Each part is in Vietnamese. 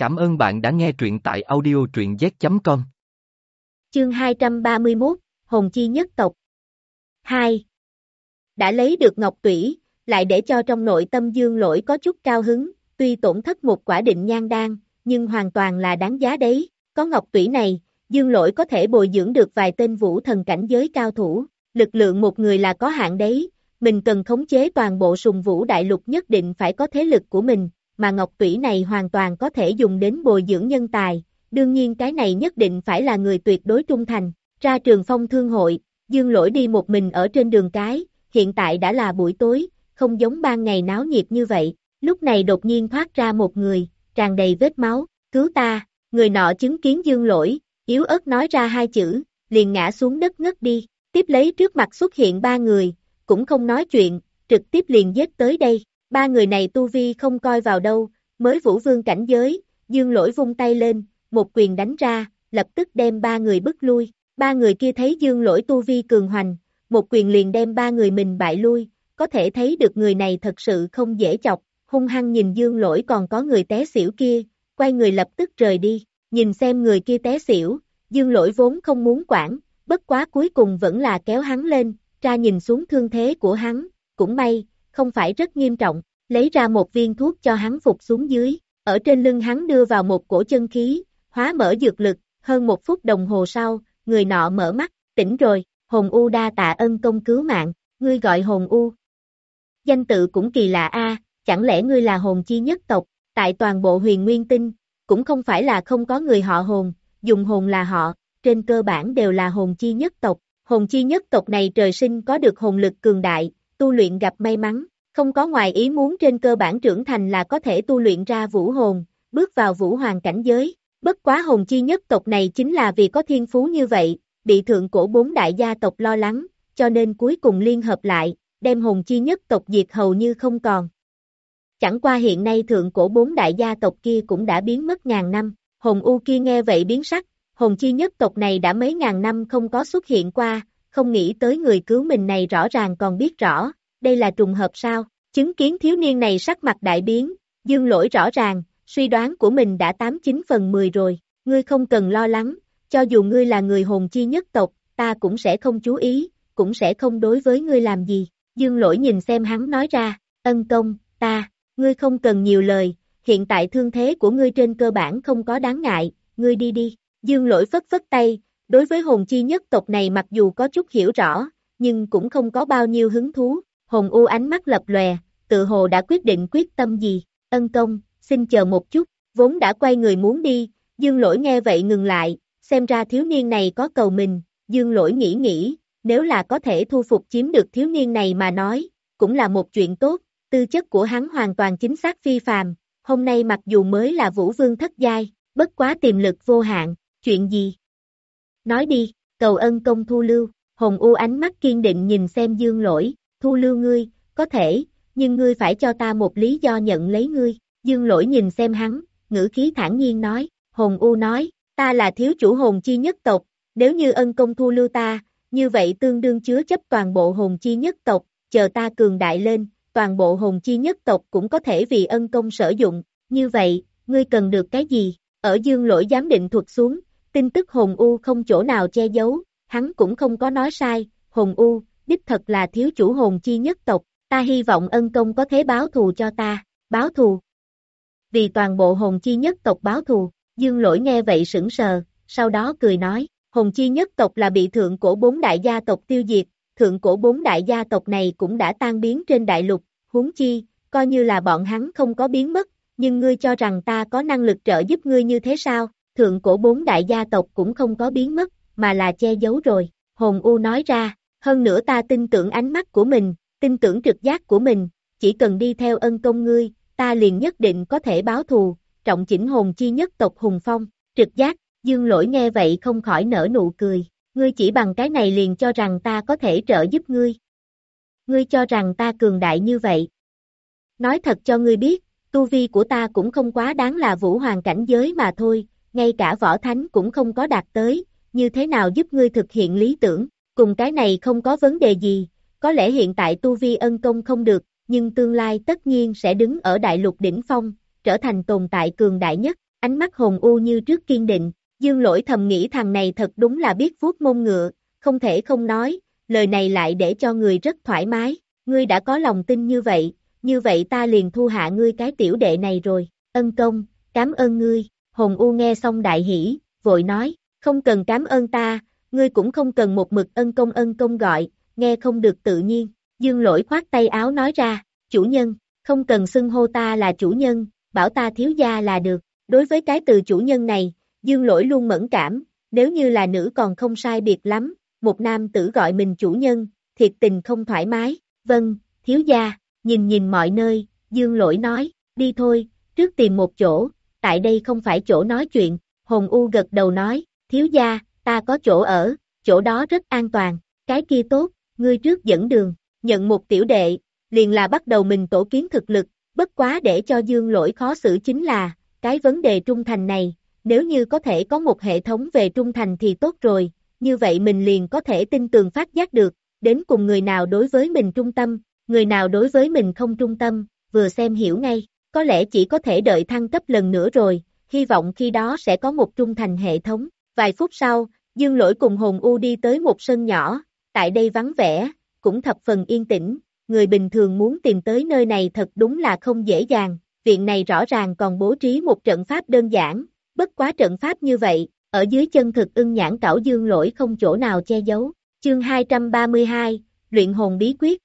Cảm ơn bạn đã nghe truyện tại audio truyện z.com. Chương 231, Hồn Chi Nhất Tộc 2. Đã lấy được Ngọc Tủy, lại để cho trong nội tâm dương lỗi có chút cao hứng, tuy tổn thất một quả định nhan đan, nhưng hoàn toàn là đáng giá đấy, có Ngọc Tủy này, dương lỗi có thể bồi dưỡng được vài tên vũ thần cảnh giới cao thủ, lực lượng một người là có hạn đấy, mình cần khống chế toàn bộ sùng vũ đại lục nhất định phải có thế lực của mình, mà ngọc tủy này hoàn toàn có thể dùng đến bồi dưỡng nhân tài, đương nhiên cái này nhất định phải là người tuyệt đối trung thành. Ra trường phong thương hội, dương lỗi đi một mình ở trên đường cái, hiện tại đã là buổi tối, không giống ban ngày náo nhiệt như vậy, lúc này đột nhiên thoát ra một người, tràn đầy vết máu, cứu ta, người nọ chứng kiến dương lỗi, yếu ớt nói ra hai chữ, liền ngã xuống đất ngất đi, tiếp lấy trước mặt xuất hiện ba người, cũng không nói chuyện, trực tiếp liền giết tới đây, Ba người này tu vi không coi vào đâu, mới vũ vương cảnh giới, dương lỗi vung tay lên, một quyền đánh ra, lập tức đem ba người bức lui. Ba người kia thấy dương lỗi tu vi cường hoành, một quyền liền đem ba người mình bại lui, có thể thấy được người này thật sự không dễ chọc, hung hăng nhìn dương lỗi còn có người té xỉu kia, quay người lập tức rời đi, nhìn xem người kia té xỉu, dương lỗi vốn không muốn quản, bất quá cuối cùng vẫn là kéo hắn lên, ra nhìn xuống thương thế của hắn, cũng may, không phải rất nghiêm trọng, lấy ra một viên thuốc cho hắn phục xuống dưới, ở trên lưng hắn đưa vào một cổ chân khí, hóa mở dược lực, hơn một phút đồng hồ sau, người nọ mở mắt, tỉnh rồi, hồn u đa tạ ân công cứu mạng, ngươi gọi hồn u. Danh tự cũng kỳ lạ a, chẳng lẽ ngươi là hồn chi nhất tộc, tại toàn bộ huyền nguyên tinh, cũng không phải là không có người họ hồn, dùng hồn là họ, trên cơ bản đều là hồn chi nhất tộc, hồn chi nhất tộc này trời sinh có được hồn lực cường đại, tu luyện gặp may mắn, không có ngoài ý muốn trên cơ bản trưởng thành là có thể tu luyện ra vũ hồn, bước vào vũ hoàng cảnh giới. Bất quá hồn chi nhất tộc này chính là vì có thiên phú như vậy, bị thượng cổ bốn đại gia tộc lo lắng, cho nên cuối cùng liên hợp lại, đem hồn chi nhất tộc diệt hầu như không còn. Chẳng qua hiện nay thượng cổ bốn đại gia tộc kia cũng đã biến mất ngàn năm, hồn u kia nghe vậy biến sắc, hồn chi nhất tộc này đã mấy ngàn năm không có xuất hiện qua, không nghĩ tới người cứu mình này rõ ràng còn biết rõ, đây là trùng hợp sao, chứng kiến thiếu niên này sắc mặt đại biến, dương lỗi rõ ràng, suy đoán của mình đã 89 phần 10 rồi, ngươi không cần lo lắng, cho dù ngươi là người hồn chi nhất tộc, ta cũng sẽ không chú ý, cũng sẽ không đối với ngươi làm gì, dương lỗi nhìn xem hắn nói ra, ân công, ta, ngươi không cần nhiều lời, hiện tại thương thế của ngươi trên cơ bản không có đáng ngại, ngươi đi đi, dương lỗi phất phất tay, đối với hồn chi nhất tộc này mặc dù có chút hiểu rõ, nhưng cũng không có bao nhiêu hứng thú, hồn u ánh mắt lập lòe, tự hồ đã quyết định quyết tâm gì, ân công, xin chờ một chút, vốn đã quay người muốn đi, dương lỗi nghe vậy ngừng lại, xem ra thiếu niên này có cầu mình, dương lỗi nghĩ nghĩ, nếu là có thể thu phục chiếm được thiếu niên này mà nói, cũng là một chuyện tốt, tư chất của hắn hoàn toàn chính xác phi phàm, hôm nay mặc dù mới là vũ vương thất giai, bất quá tiềm lực vô hạn, chuyện gì? Nói đi, cầu ân công thu lưu, hồng u ánh mắt kiên định nhìn xem dương lỗi, thu lưu ngươi, có thể, nhưng ngươi phải cho ta một lý do nhận lấy ngươi, dương lỗi nhìn xem hắn, ngữ khí thản nhiên nói, hồng u nói, ta là thiếu chủ hồn chi nhất tộc, nếu như ân công thu lưu ta, như vậy tương đương chứa chấp toàn bộ hồn chi nhất tộc, chờ ta cường đại lên, toàn bộ hồn chi nhất tộc cũng có thể vì ân công sử dụng, như vậy, ngươi cần được cái gì, ở dương lỗi giám định thuật xuống, tin tức hồn u không chỗ nào che giấu, hắn cũng không có nói sai, hồn u, đích thật là thiếu chủ hồn chi nhất tộc, ta hy vọng ân công có thế báo thù cho ta, báo thù. Vì toàn bộ hồn chi nhất tộc báo thù, dương lỗi nghe vậy sững sờ, sau đó cười nói, hồn chi nhất tộc là bị thượng cổ bốn đại gia tộc tiêu diệt, thượng cổ bốn đại gia tộc này cũng đã tan biến trên đại lục, huống chi, coi như là bọn hắn không có biến mất, nhưng ngươi cho rằng ta có năng lực trợ giúp ngươi như thế sao, thượng cổ bốn đại gia tộc cũng không có biến mất, mà là che giấu rồi, hồn u nói ra, hơn nữa ta tin tưởng ánh mắt của mình, tin tưởng trực giác của mình, chỉ cần đi theo ân công ngươi, ta liền nhất định có thể báo thù, trọng chỉnh hồn chi nhất tộc hùng phong, trực giác, dương lỗi nghe vậy không khỏi nở nụ cười, ngươi chỉ bằng cái này liền cho rằng ta có thể trợ giúp ngươi. Ngươi cho rằng ta cường đại như vậy. Nói thật cho ngươi biết, tu vi của ta cũng không quá đáng là vũ hoàng cảnh giới mà thôi, ngay cả võ thánh cũng không có đạt tới, như thế nào giúp ngươi thực hiện lý tưởng, cùng cái này không có vấn đề gì, có lẽ hiện tại tu vi ân công không được, nhưng tương lai tất nhiên sẽ đứng ở đại lục đỉnh phong, trở thành tồn tại cường đại nhất, ánh mắt hồn u như trước kiên định, dương lỗi thầm nghĩ thằng này thật đúng là biết vuốt mông ngựa, không thể không nói, lời này lại để cho người rất thoải mái, ngươi đã có lòng tin như vậy, như vậy ta liền thu hạ ngươi cái tiểu đệ này rồi, ân công, cảm ơn ngươi, hồn u nghe xong đại hỷ, vội nói, không cần cảm ơn ta, ngươi cũng không cần một mực ân công ân công gọi, nghe không được tự nhiên, dương lỗi khoát tay áo nói ra, chủ nhân, không cần xưng hô ta là chủ nhân, bảo ta thiếu gia là được, đối với cái từ chủ nhân này, dương lỗi luôn mẫn cảm, nếu như là nữ còn không sai biệt lắm, một nam tử gọi mình chủ nhân, thiệt tình không thoải mái, vâng, thiếu gia, nhìn nhìn mọi nơi, dương lỗi nói, đi thôi, trước tìm một chỗ, tại đây không phải chỗ nói chuyện, Hồng u gật đầu nói, thiếu gia, ta có chỗ ở, chỗ đó rất an toàn, cái kia tốt, ngươi trước dẫn đường, nhận một tiểu đệ, liền là bắt đầu mình tổ kiến thực lực, bất quá để cho dương lỗi khó xử chính là, cái vấn đề trung thành này, nếu như có thể có một hệ thống về trung thành thì tốt rồi, như vậy mình liền có thể tin tường phát giác được, đến cùng người nào đối với mình trung tâm, người nào đối với mình không trung tâm, vừa xem hiểu ngay, có lẽ chỉ có thể đợi thăng cấp lần nữa rồi, hy vọng khi đó sẽ có một trung thành hệ thống. Vài phút sau, Dương Lỗi cùng Hồn U đi tới một sân nhỏ, tại đây vắng vẻ, cũng thập phần yên tĩnh, người bình thường muốn tìm tới nơi này thật đúng là không dễ dàng, viện này rõ ràng còn bố trí một trận pháp đơn giản, bất quá trận pháp như vậy, ở dưới chân thực ưng nhãn cảo dương lỗi không chỗ nào che giấu. Chương 232, Luyện hồn bí quyết.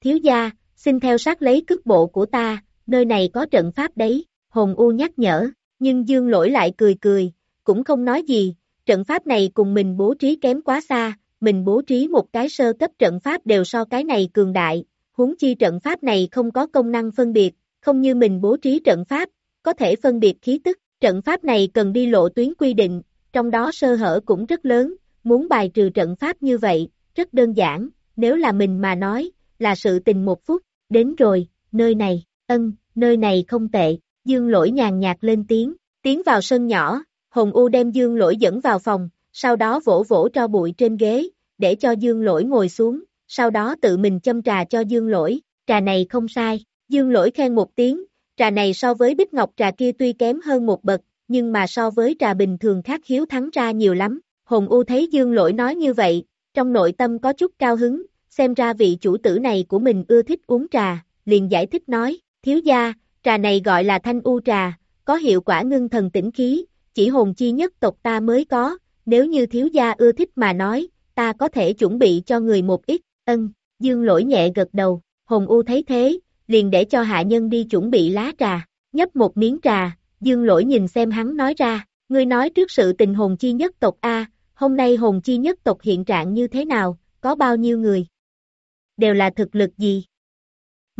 Thiếu gia, xin theo sát lấy cước bộ của ta, nơi này có trận pháp đấy, Hồng u nhắc nhở, nhưng dương lỗi lại cười cười, cũng không nói gì, trận pháp này cùng mình bố trí kém quá xa, mình bố trí một cái sơ cấp trận pháp đều so cái này cường đại, huống chi trận pháp này không có công năng phân biệt, không như mình bố trí trận pháp, có thể phân biệt khí tức, trận pháp này cần đi lộ tuyến quy định, trong đó sơ hở cũng rất lớn, muốn bài trừ trận pháp như vậy, rất đơn giản, nếu là mình mà nói, là sự tình một phút, đến rồi, nơi này, ân, nơi này không tệ, dương lỗi nhàn nhạt lên tiếng, tiến vào sân nhỏ, Hồng u đem dương lỗi dẫn vào phòng, sau đó vỗ vỗ cho bụi trên ghế, để cho dương lỗi ngồi xuống, sau đó tự mình châm trà cho dương lỗi, trà này không sai, dương lỗi khen một tiếng, trà này so với bích ngọc trà kia tuy kém hơn một bậc, nhưng mà so với trà bình thường khác hiếu thắng ra nhiều lắm, Hồng u thấy dương lỗi nói như vậy, trong nội tâm có chút cao hứng, xem ra vị chủ tử này của mình ưa thích uống trà, liền giải thích nói, thiếu gia, trà này gọi là thanh u trà, có hiệu quả ngưng thần tĩnh khí, chỉ hồn chi nhất tộc ta mới có, nếu như thiếu gia ưa thích mà nói, ta có thể chuẩn bị cho người một ít, ân, dương lỗi nhẹ gật đầu, hồn u thấy thế, liền để cho hạ nhân đi chuẩn bị lá trà, nhấp một miếng trà, dương lỗi nhìn xem hắn nói ra, ngươi nói trước sự tình hồn chi nhất tộc A, hôm nay hồn chi nhất tộc hiện trạng như thế nào, có bao nhiêu người? Đều là thực lực gì?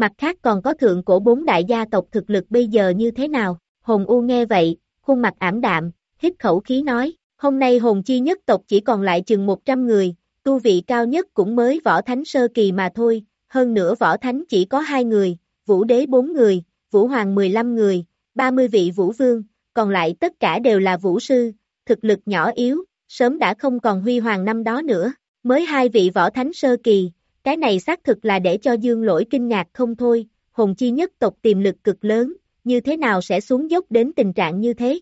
Mặt khác còn có thượng cổ bốn đại gia tộc thực lực bây giờ như thế nào? Hồn U nghe vậy, khuôn mặt ảm đạm, hít khẩu khí nói, hôm nay hồn chi nhất tộc chỉ còn lại chừng 100 người, tu vị cao nhất cũng mới võ thánh sơ kỳ mà thôi, hơn nữa võ thánh chỉ có hai người, vũ đế bốn người, vũ hoàng 15 người, 30 vị vũ vương, còn lại tất cả đều là vũ sư, thực lực nhỏ yếu, sớm đã không còn huy hoàng năm đó nữa, mới hai vị võ thánh sơ kỳ, cái này xác thực là để cho dương lỗi kinh ngạc không thôi, hồn chi nhất tộc tiềm lực cực lớn, như thế nào sẽ xuống dốc đến tình trạng như thế.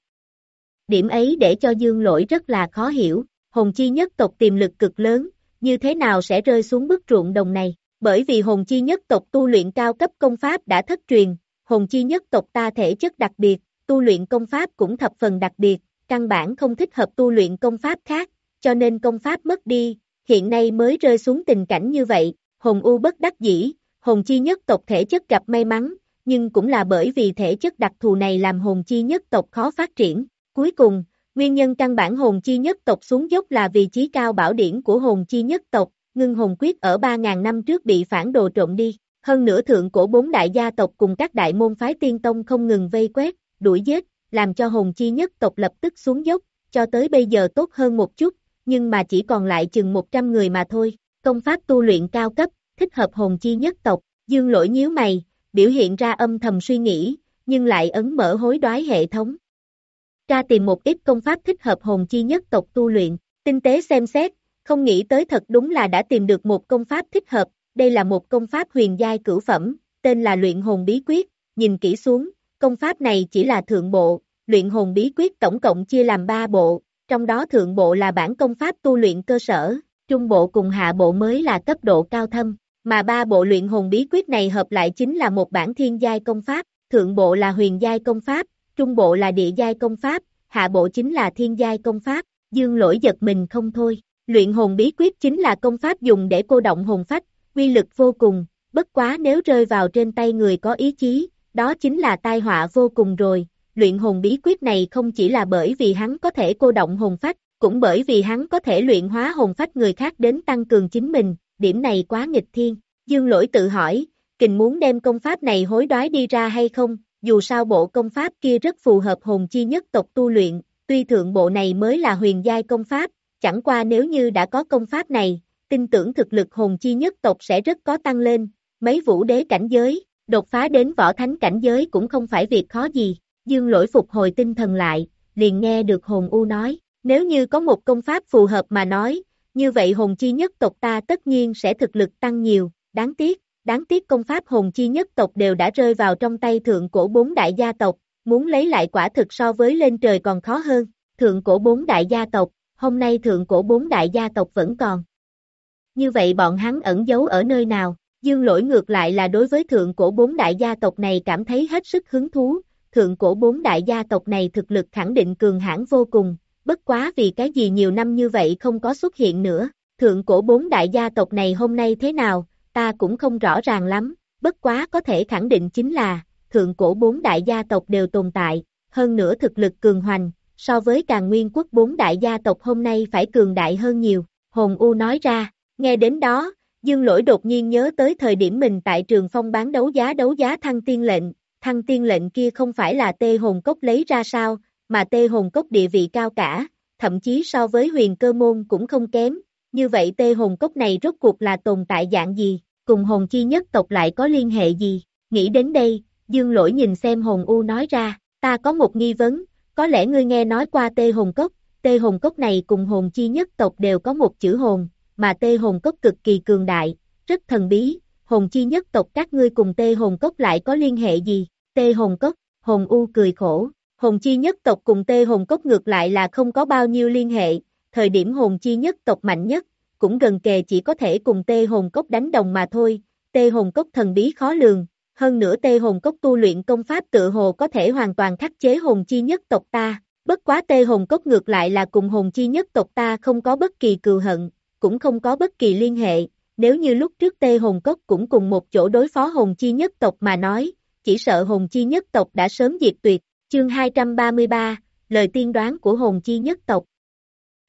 Điểm ấy để cho dương lỗi rất là khó hiểu, hồn chi nhất tộc tiềm lực cực lớn, như thế nào sẽ rơi xuống bức ruộng đồng này, bởi vì hồn chi nhất tộc tu luyện cao cấp công pháp đã thất truyền, hồn chi nhất tộc ta thể chất đặc biệt, tu luyện công pháp cũng thập phần đặc biệt, căn bản không thích hợp tu luyện công pháp khác, cho nên công pháp mất đi, hiện nay mới rơi xuống tình cảnh như vậy, hồn u bất đắc dĩ, hồn chi nhất tộc thể chất gặp may mắn, nhưng cũng là bởi vì thể chất đặc thù này làm hồn chi nhất tộc khó phát triển. Cuối cùng, nguyên nhân căn bản hồn chi nhất tộc xuống dốc là vì trí cao bảo điển của hồn chi nhất tộc, ngưng hồn quyết ở 3.000 năm trước bị phản đồ trộm đi. Hơn nữa thượng cổ bốn đại gia tộc cùng các đại môn phái tiên tông không ngừng vây quét, đuổi giết, làm cho hồn chi nhất tộc lập tức xuống dốc, cho tới bây giờ tốt hơn một chút, nhưng mà chỉ còn lại chừng 100 người mà thôi. Công pháp tu luyện cao cấp, thích hợp hồn chi nhất tộc, dương lỗi nhíu mày, biểu hiện ra âm thầm suy nghĩ, nhưng lại ấn mở hối đoái hệ thống. Tra tìm một ít công pháp thích hợp hồn chi nhất tộc tu luyện, tinh tế xem xét, không nghĩ tới thật đúng là đã tìm được một công pháp thích hợp, đây là một công pháp huyền giai cửu phẩm, tên là luyện hồn bí quyết, nhìn kỹ xuống, công pháp này chỉ là thượng bộ, luyện hồn bí quyết tổng cộng chia làm 3 bộ, trong đó thượng bộ là bản công pháp tu luyện cơ sở, trung bộ cùng hạ bộ mới là cấp độ cao thâm, mà ba bộ luyện hồn bí quyết này hợp lại chính là một bản thiên giai công pháp, thượng bộ là huyền giai công pháp, trung bộ là địa giai công pháp, hạ bộ chính là thiên giai công pháp, dương lỗi giật mình không thôi. Luyện hồn bí quyết chính là công pháp dùng để cô động hồn phách, quy lực vô cùng, bất quá nếu rơi vào trên tay người có ý chí, đó chính là tai họa vô cùng rồi. Luyện hồn bí quyết này không chỉ là bởi vì hắn có thể cô động hồn phách, cũng bởi vì hắn có thể luyện hóa hồn phách người khác đến tăng cường chính mình, điểm này quá nghịch thiên. Dương lỗi tự hỏi, kình muốn đem công pháp này hối đoái đi ra hay không, dù sao bộ công pháp kia rất phù hợp hồn chi nhất tộc tu luyện, tuy thượng bộ này mới là huyền giai công pháp, chẳng qua nếu như đã có công pháp này, tin tưởng thực lực hồn chi nhất tộc sẽ rất có tăng lên, mấy vũ đế cảnh giới, đột phá đến võ thánh cảnh giới cũng không phải việc khó gì, dương lỗi phục hồi tinh thần lại, liền nghe được hồn u nói, nếu như có một công pháp phù hợp mà nói, như vậy hồn chi nhất tộc ta tất nhiên sẽ thực lực tăng nhiều, đáng tiếc, đáng tiếc công pháp hồn chi nhất tộc đều đã rơi vào trong tay thượng cổ bốn đại gia tộc, muốn lấy lại quả thực so với lên trời còn khó hơn, thượng cổ bốn đại gia tộc, hôm nay thượng cổ bốn đại gia tộc vẫn còn. Như vậy bọn hắn ẩn giấu ở nơi nào, dương lỗi ngược lại là đối với thượng cổ bốn đại gia tộc này cảm thấy hết sức hứng thú, thượng cổ bốn đại gia tộc này thực lực khẳng định cường hãn vô cùng, bất quá vì cái gì nhiều năm như vậy không có xuất hiện nữa, thượng cổ bốn đại gia tộc này hôm nay thế nào, ta cũng không rõ ràng lắm, bất quá có thể khẳng định chính là, thượng cổ bốn đại gia tộc đều tồn tại, hơn nữa thực lực cường hoành, so với càng nguyên quốc bốn đại gia tộc hôm nay phải cường đại hơn nhiều, hồn U nói ra, nghe đến đó, Dương Lỗi đột nhiên nhớ tới thời điểm mình tại trường phong bán đấu giá đấu giá thăng tiên lệnh, thăng tiên lệnh kia không phải là tê hồn cốc lấy ra sao, mà tê hồn cốc địa vị cao cả, thậm chí so với huyền cơ môn cũng không kém, như vậy tê hồn cốc này rốt cuộc là tồn tại dạng gì, cùng hồn chi nhất tộc lại có liên hệ gì, nghĩ đến đây, dương lỗi nhìn xem hồn u nói ra, ta có một nghi vấn, có lẽ ngươi nghe nói qua tê hồn cốc, tê hồn cốc này cùng hồn chi nhất tộc đều có một chữ hồn, mà tê hồn cốc cực kỳ cường đại, rất thần bí, hồn chi nhất tộc các ngươi cùng tê hồn cốc lại có liên hệ gì, tê hồn cốc, hồn u cười khổ, hồn chi nhất tộc cùng tê hồn cốc ngược lại là không có bao nhiêu liên hệ, thời điểm hồn chi nhất tộc mạnh nhất, cũng gần kề chỉ có thể cùng tê hồn cốc đánh đồng mà thôi, tê hồn cốc thần bí khó lường, hơn nữa tê hồn cốc tu luyện công pháp tự hồ có thể hoàn toàn khắc chế hồn chi nhất tộc ta, bất quá tê hồn cốc ngược lại là cùng hồn chi nhất tộc ta không có bất kỳ cừu hận, cũng không có bất kỳ liên hệ, nếu như lúc trước tê hồn cốc cũng cùng một chỗ đối phó hồn chi nhất tộc mà nói, chỉ sợ hồn chi nhất tộc đã sớm diệt tuyệt, chương 233, lời tiên đoán của hồn chi nhất tộc.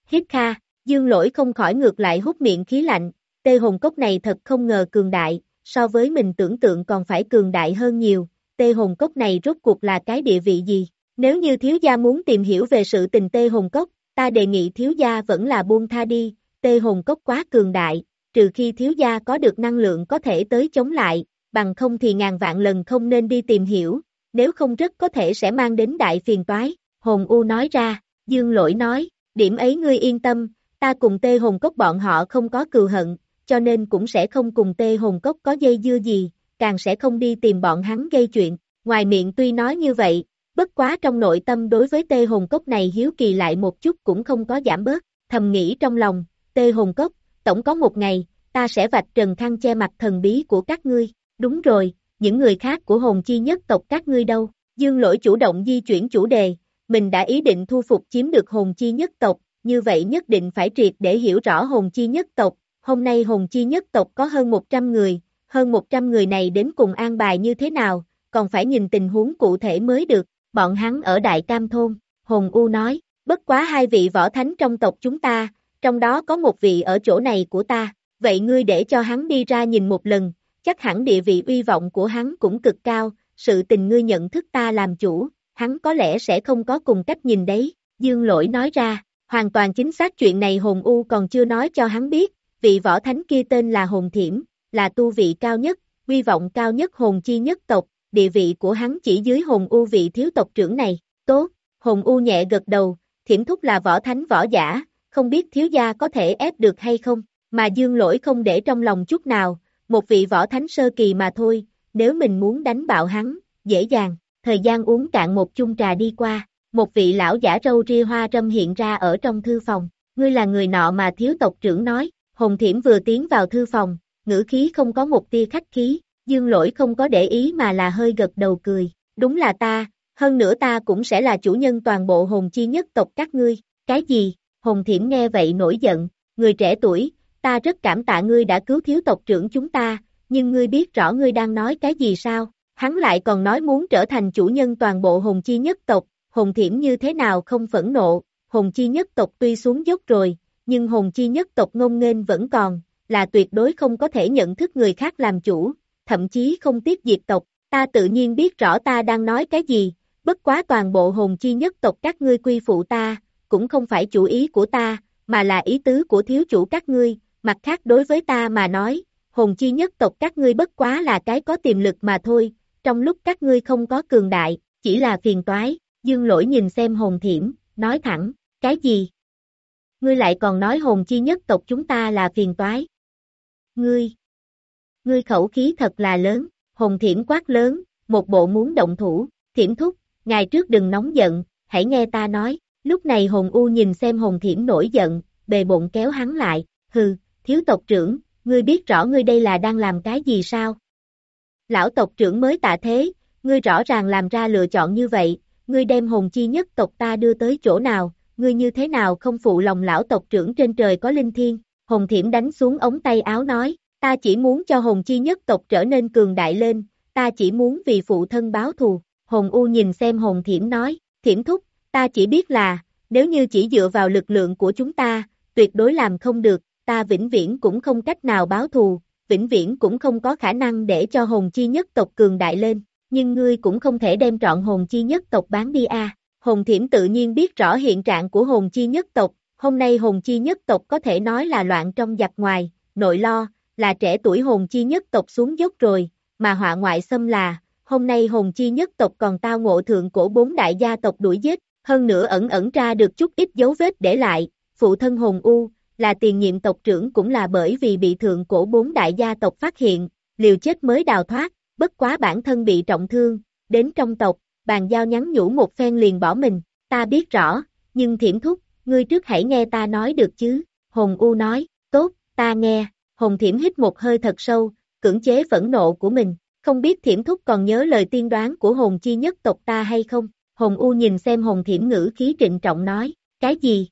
Hít kha, dương lỗi không khỏi ngược lại hút miệng khí lạnh, tê hồn cốc này thật không ngờ cường đại, so với mình tưởng tượng còn phải cường đại hơn nhiều, tê hồn cốc này rốt cuộc là cái địa vị gì? Nếu như thiếu gia muốn tìm hiểu về sự tình tê hồn cốc, ta đề nghị thiếu gia vẫn là buông tha đi, tê hồn cốc quá cường đại, trừ khi thiếu gia có được năng lượng có thể tới chống lại, bằng không thì ngàn vạn lần không nên đi tìm hiểu, nếu không rất có thể sẽ mang đến đại phiền toái, hồn U nói ra, dương lỗi nói, điểm ấy ngươi yên tâm, ta cùng tê hồn cốc bọn họ không có cừu hận, cho nên cũng sẽ không cùng tê hồn cốc có dây dưa gì, càng sẽ không đi tìm bọn hắn gây chuyện, ngoài miệng tuy nói như vậy, bất quá trong nội tâm đối với tê hồn cốc này hiếu kỳ lại một chút cũng không có giảm bớt, thầm nghĩ trong lòng, tê hồn cốc, tổng có một ngày, ta sẽ vạch trần khăn che mặt thần bí của các ngươi, đúng rồi, những người khác của hồn chi nhất tộc các ngươi đâu, dương lỗi chủ động di chuyển chủ đề, mình đã ý định thu phục chiếm được hồn chi nhất tộc, như vậy nhất định phải triệt để hiểu rõ hồn chi nhất tộc, hôm nay hồn chi nhất tộc có hơn 100 người, hơn 100 người này đến cùng an bài như thế nào, còn phải nhìn tình huống cụ thể mới được, bọn hắn ở Đại Cam Thôn, hồn U nói, bất quá hai vị võ thánh trong tộc chúng ta, trong đó có một vị ở chỗ này của ta, vậy ngươi để cho hắn đi ra nhìn một lần, chắc hẳn địa vị uy vọng của hắn cũng cực cao, sự tình ngươi nhận thức ta làm chủ, hắn có lẽ sẽ không có cùng cách nhìn đấy, dương lỗi nói ra, hoàn toàn chính xác chuyện này hồn U còn chưa nói cho hắn biết, vị võ thánh kia tên là hồn thiểm, là tu vị cao nhất, uy vọng cao nhất hồn chi nhất tộc, địa vị của hắn chỉ dưới hồn U vị thiếu tộc trưởng này, tốt, hồn U nhẹ gật đầu, thiểm thúc là võ thánh võ giả, không biết thiếu gia có thể ép được hay không, mà dương lỗi không để trong lòng chút nào, một vị võ thánh sơ kỳ mà thôi, nếu mình muốn đánh bạo hắn, dễ dàng, thời gian uống cạn một chung trà đi qua, một vị lão giả râu ria hoa râm hiện ra ở trong thư phòng, ngươi là người nọ mà thiếu tộc trưởng nói, Hồng Thiểm vừa tiến vào thư phòng, ngữ khí không có một tia khách khí, dương lỗi không có để ý mà là hơi gật đầu cười, đúng là ta, hơn nữa ta cũng sẽ là chủ nhân toàn bộ hồn chi nhất tộc các ngươi, cái gì, Hồng Thiểm nghe vậy nổi giận, người trẻ tuổi, ta rất cảm tạ ngươi đã cứu thiếu tộc trưởng chúng ta, nhưng ngươi biết rõ ngươi đang nói cái gì sao, hắn lại còn nói muốn trở thành chủ nhân toàn bộ Hồng chi nhất tộc, Hồng thiểm như thế nào không phẫn nộ, Hồng chi nhất tộc tuy xuống dốc rồi, nhưng Hồng chi nhất tộc ngông nghênh vẫn còn, là tuyệt đối không có thể nhận thức người khác làm chủ, thậm chí không tiếc diệt tộc, ta tự nhiên biết rõ ta đang nói cái gì, bất quá toàn bộ Hồng chi nhất tộc các ngươi quy phụ ta, cũng không phải chủ ý của ta, mà là ý tứ của thiếu chủ các ngươi, mặt khác đối với ta mà nói, hồn chi nhất tộc các ngươi bất quá là cái có tiềm lực mà thôi, trong lúc các ngươi không có cường đại, chỉ là phiền toái, dương lỗi nhìn xem hồn thiểm, nói thẳng, cái gì? Ngươi lại còn nói hồn chi nhất tộc chúng ta là phiền toái. Ngươi, ngươi khẩu khí thật là lớn, hồn thiểm quát lớn, một bộ muốn động thủ, thiểm thúc, ngài trước đừng nóng giận, hãy nghe ta nói, lúc này hồn u nhìn xem hồn thiểm nổi giận, bề bụng kéo hắn lại, hừ, thiếu tộc trưởng, ngươi biết rõ ngươi đây là đang làm cái gì sao? Lão tộc trưởng mới tạ thế, ngươi rõ ràng làm ra lựa chọn như vậy, ngươi đem hồn chi nhất tộc ta đưa tới chỗ nào, ngươi như thế nào không phụ lòng lão tộc trưởng trên trời có linh thiên, hồn thiểm đánh xuống ống tay áo nói, ta chỉ muốn cho hồn chi nhất tộc trở nên cường đại lên, ta chỉ muốn vì phụ thân báo thù, hồn u nhìn xem hồn thiểm nói, thiểm thúc, ta chỉ biết là, nếu như chỉ dựa vào lực lượng của chúng ta, tuyệt đối làm không được, ta vĩnh viễn cũng không cách nào báo thù, vĩnh viễn cũng không có khả năng để cho hồn chi nhất tộc cường đại lên, nhưng ngươi cũng không thể đem trọn hồn chi nhất tộc bán đi a. Hồn thiểm tự nhiên biết rõ hiện trạng của hồn chi nhất tộc, hôm nay hồn chi nhất tộc có thể nói là loạn trong giặc ngoài, nội lo, là trẻ tuổi hồn chi nhất tộc xuống dốc rồi, mà họa ngoại xâm là, hôm nay hồn chi nhất tộc còn tao ngộ thượng cổ bốn đại gia tộc đuổi giết, hơn nữa ẩn ẩn ra được chút ít dấu vết để lại, phụ thân hồn u, là tiền nhiệm tộc trưởng cũng là bởi vì bị thượng cổ bốn đại gia tộc phát hiện, liều chết mới đào thoát, bất quá bản thân bị trọng thương, đến trong tộc, bàn giao nhắn nhủ một phen liền bỏ mình, ta biết rõ, nhưng thiểm thúc, ngươi trước hãy nghe ta nói được chứ, Hồn U nói, tốt, ta nghe, Hồn thiểm hít một hơi thật sâu, cưỡng chế phẫn nộ của mình, không biết thiểm thúc còn nhớ lời tiên đoán của hồn chi nhất tộc ta hay không, Hồng U nhìn xem Hồng thiểm ngữ khí trịnh trọng nói, cái gì?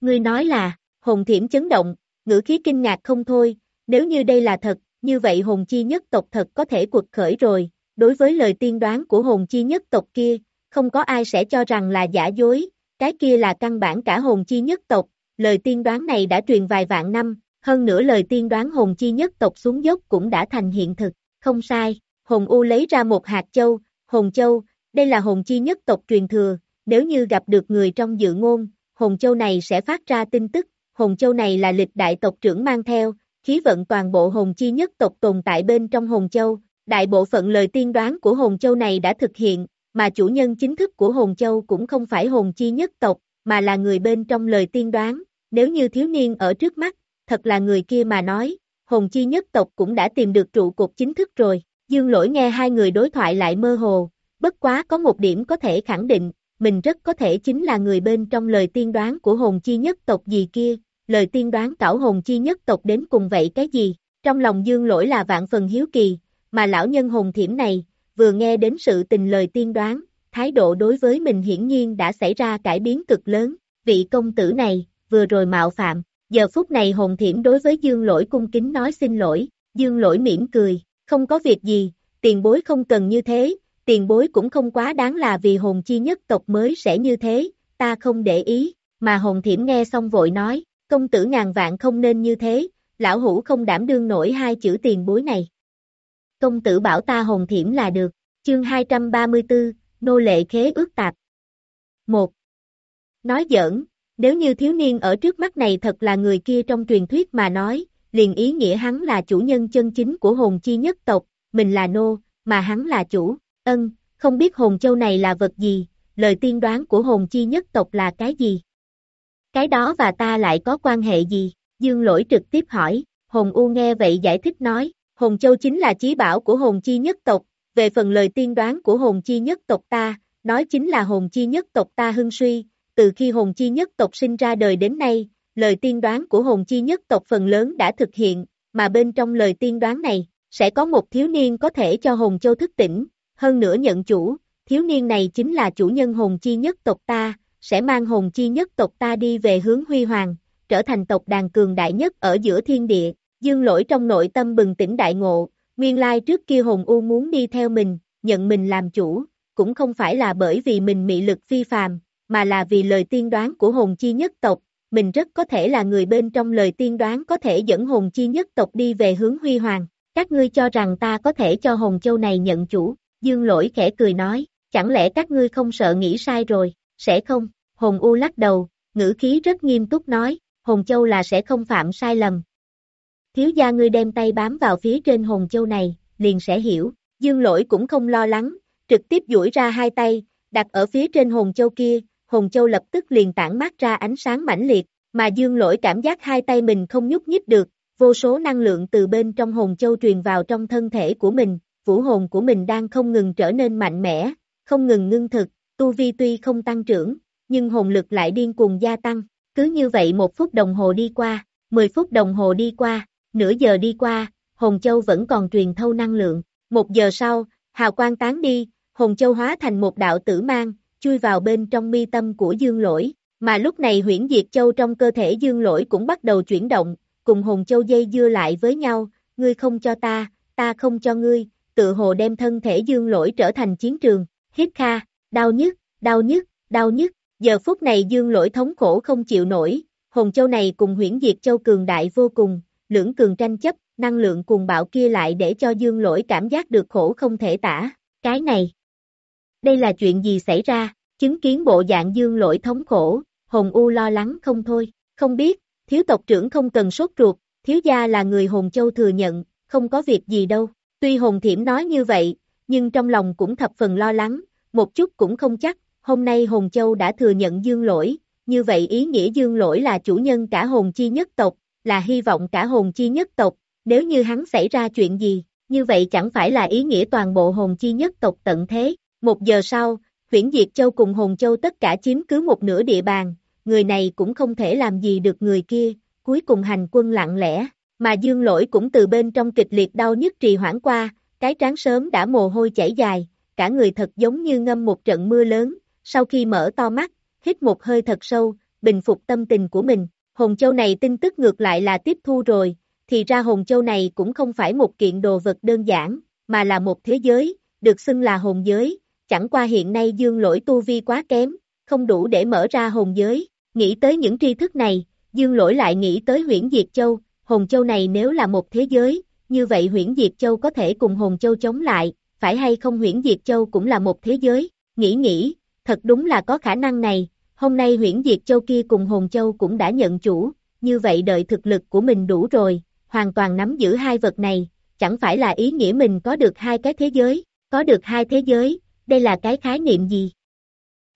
Ngươi nói là, Hồng thiểm chấn động, ngữ khí kinh ngạc không thôi, nếu như đây là thật, như vậy Hồng chi nhất tộc thật có thể cuộc khởi rồi, đối với lời tiên đoán của Hồng chi nhất tộc kia, không có ai sẽ cho rằng là giả dối, cái kia là căn bản cả Hồng chi nhất tộc, lời tiên đoán này đã truyền vài vạn năm, hơn nữa lời tiên đoán Hồng chi nhất tộc xuống dốc cũng đã thành hiện thực, không sai, Hồng u lấy ra một hạt châu, Hồng châu, đây là hồn chi nhất tộc truyền thừa, nếu như gặp được người trong dự ngôn, hồn châu này sẽ phát ra tin tức, hồn châu này là lịch đại tộc trưởng mang theo, khí vận toàn bộ hồn chi nhất tộc tồn tại bên trong hồn châu, đại bộ phận lời tiên đoán của hồn châu này đã thực hiện, mà chủ nhân chính thức của hồn châu cũng không phải hồn chi nhất tộc, mà là người bên trong lời tiên đoán, nếu như thiếu niên ở trước mắt, thật là người kia mà nói, hồn chi nhất tộc cũng đã tìm được trụ cột chính thức rồi, dương lỗi nghe hai người đối thoại lại mơ hồ, bất quá có một điểm có thể khẳng định, mình rất có thể chính là người bên trong lời tiên đoán của hồn chi nhất tộc gì kia, lời tiên đoán cảo hồn chi nhất tộc đến cùng vậy cái gì, trong lòng dương lỗi là vạn phần hiếu kỳ, mà lão nhân hồn thiểm này, vừa nghe đến sự tình lời tiên đoán, thái độ đối với mình hiển nhiên đã xảy ra cải biến cực lớn, vị công tử này, vừa rồi mạo phạm, giờ phút này hồn thiểm đối với dương lỗi cung kính nói xin lỗi, dương lỗi mỉm cười, không có việc gì, tiền bối không cần như thế, tiền bối cũng không quá đáng là vì hồn chi nhất tộc mới sẽ như thế, ta không để ý, mà hồn thiểm nghe xong vội nói, công tử ngàn vạn không nên như thế, lão hủ không đảm đương nổi hai chữ tiền bối này. Công tử bảo ta hồn thiểm là được, chương 234, nô lệ khế ước tạp. 1. Nói giỡn, nếu như thiếu niên ở trước mắt này thật là người kia trong truyền thuyết mà nói, liền ý nghĩa hắn là chủ nhân chân chính của hồn chi nhất tộc, mình là nô, mà hắn là chủ, ân, không biết hồn châu này là vật gì, lời tiên đoán của hồn chi nhất tộc là cái gì? Cái đó và ta lại có quan hệ gì? Dương lỗi trực tiếp hỏi, hồn u nghe vậy giải thích nói, hồn châu chính là chí bảo của hồn chi nhất tộc, về phần lời tiên đoán của hồn chi nhất tộc ta, nói chính là hồn chi nhất tộc ta hưng suy, từ khi hồn chi nhất tộc sinh ra đời đến nay, lời tiên đoán của hồn chi nhất tộc phần lớn đã thực hiện, mà bên trong lời tiên đoán này, sẽ có một thiếu niên có thể cho hồn châu thức tỉnh, hơn nữa nhận chủ, thiếu niên này chính là chủ nhân hồn chi nhất tộc ta, sẽ mang hồn chi nhất tộc ta đi về hướng huy hoàng, trở thành tộc đàn cường đại nhất ở giữa thiên địa, dương lỗi trong nội tâm bừng tỉnh đại ngộ, nguyên lai trước kia hồn u muốn đi theo mình, nhận mình làm chủ, cũng không phải là bởi vì mình mị lực phi phàm, mà là vì lời tiên đoán của hồn chi nhất tộc, mình rất có thể là người bên trong lời tiên đoán có thể dẫn hồn chi nhất tộc đi về hướng huy hoàng. Các ngươi cho rằng ta có thể cho hồn châu này nhận chủ, dương lỗi khẽ cười nói, chẳng lẽ các ngươi không sợ nghĩ sai rồi, sẽ không, Hồng u lắc đầu, ngữ khí rất nghiêm túc nói, Hồng châu là sẽ không phạm sai lầm. Thiếu gia ngươi đem tay bám vào phía trên Hồng châu này, liền sẽ hiểu, dương lỗi cũng không lo lắng, trực tiếp duỗi ra hai tay, đặt ở phía trên Hồng châu kia, Hồng châu lập tức liền tản mát ra ánh sáng mãnh liệt, mà dương lỗi cảm giác hai tay mình không nhúc nhích được, vô số năng lượng từ bên trong hồn châu truyền vào trong thân thể của mình, vũ hồn của mình đang không ngừng trở nên mạnh mẽ, không ngừng ngưng thực, tu vi tuy không tăng trưởng, nhưng hồn lực lại điên cuồng gia tăng, cứ như vậy một phút đồng hồ đi qua, 10 phút đồng hồ đi qua, nửa giờ đi qua, hồn châu vẫn còn truyền thâu năng lượng, một giờ sau, hào quang tán đi, hồn châu hóa thành một đạo tử mang, chui vào bên trong mi tâm của dương lỗi, mà lúc này huyễn diệt châu trong cơ thể dương lỗi cũng bắt đầu chuyển động, cùng hồn châu dây dưa lại với nhau, ngươi không cho ta, ta không cho ngươi, tự hồ đem thân thể dương lỗi trở thành chiến trường, hít kha, đau nhức, đau nhức, đau nhức, giờ phút này dương lỗi thống khổ không chịu nổi, hồn châu này cùng huyễn diệt châu cường đại vô cùng, lưỡng cường tranh chấp, năng lượng cùng bạo kia lại để cho dương lỗi cảm giác được khổ không thể tả, cái này. Đây là chuyện gì xảy ra, chứng kiến bộ dạng dương lỗi thống khổ, hồn u lo lắng không thôi, không biết, thiếu tộc trưởng không cần sốt ruột, thiếu gia là người hồn châu thừa nhận, không có việc gì đâu, tuy hồn thiểm nói như vậy, nhưng trong lòng cũng thập phần lo lắng, một chút cũng không chắc, hôm nay hồn châu đã thừa nhận dương lỗi, như vậy ý nghĩa dương lỗi là chủ nhân cả hồn chi nhất tộc, là hy vọng cả hồn chi nhất tộc, nếu như hắn xảy ra chuyện gì, như vậy chẳng phải là ý nghĩa toàn bộ hồn chi nhất tộc tận thế. Một giờ sau, huyển Diệt Châu cùng Hồn Châu tất cả chiếm cứ một nửa địa bàn, người này cũng không thể làm gì được người kia, cuối cùng hành quân lặng lẽ, mà dương lỗi cũng từ bên trong kịch liệt đau nhức trì hoãn qua, cái trán sớm đã mồ hôi chảy dài, cả người thật giống như ngâm một trận mưa lớn, sau khi mở to mắt, hít một hơi thật sâu, bình phục tâm tình của mình, hồn châu này tin tức ngược lại là tiếp thu rồi, thì ra hồn châu này cũng không phải một kiện đồ vật đơn giản, mà là một thế giới, được xưng là hồn giới, chẳng qua hiện nay dương lỗi tu vi quá kém, không đủ để mở ra hồn giới, nghĩ tới những tri thức này, dương lỗi lại nghĩ tới huyển Diệt Châu, hồn châu này nếu là một thế giới, như vậy Huyễn Diệt Châu có thể cùng hồn châu chống lại, phải hay không Huyễn Diệt Châu cũng là một thế giới, nghĩ nghĩ, thật đúng là có khả năng này, hôm nay Huyễn Diệt Châu kia cùng hồn châu cũng đã nhận chủ, như vậy đợi thực lực của mình đủ rồi, hoàn toàn nắm giữ hai vật này, chẳng phải là ý nghĩa mình có được hai cái thế giới, có được hai thế giới, đây là cái khái niệm gì?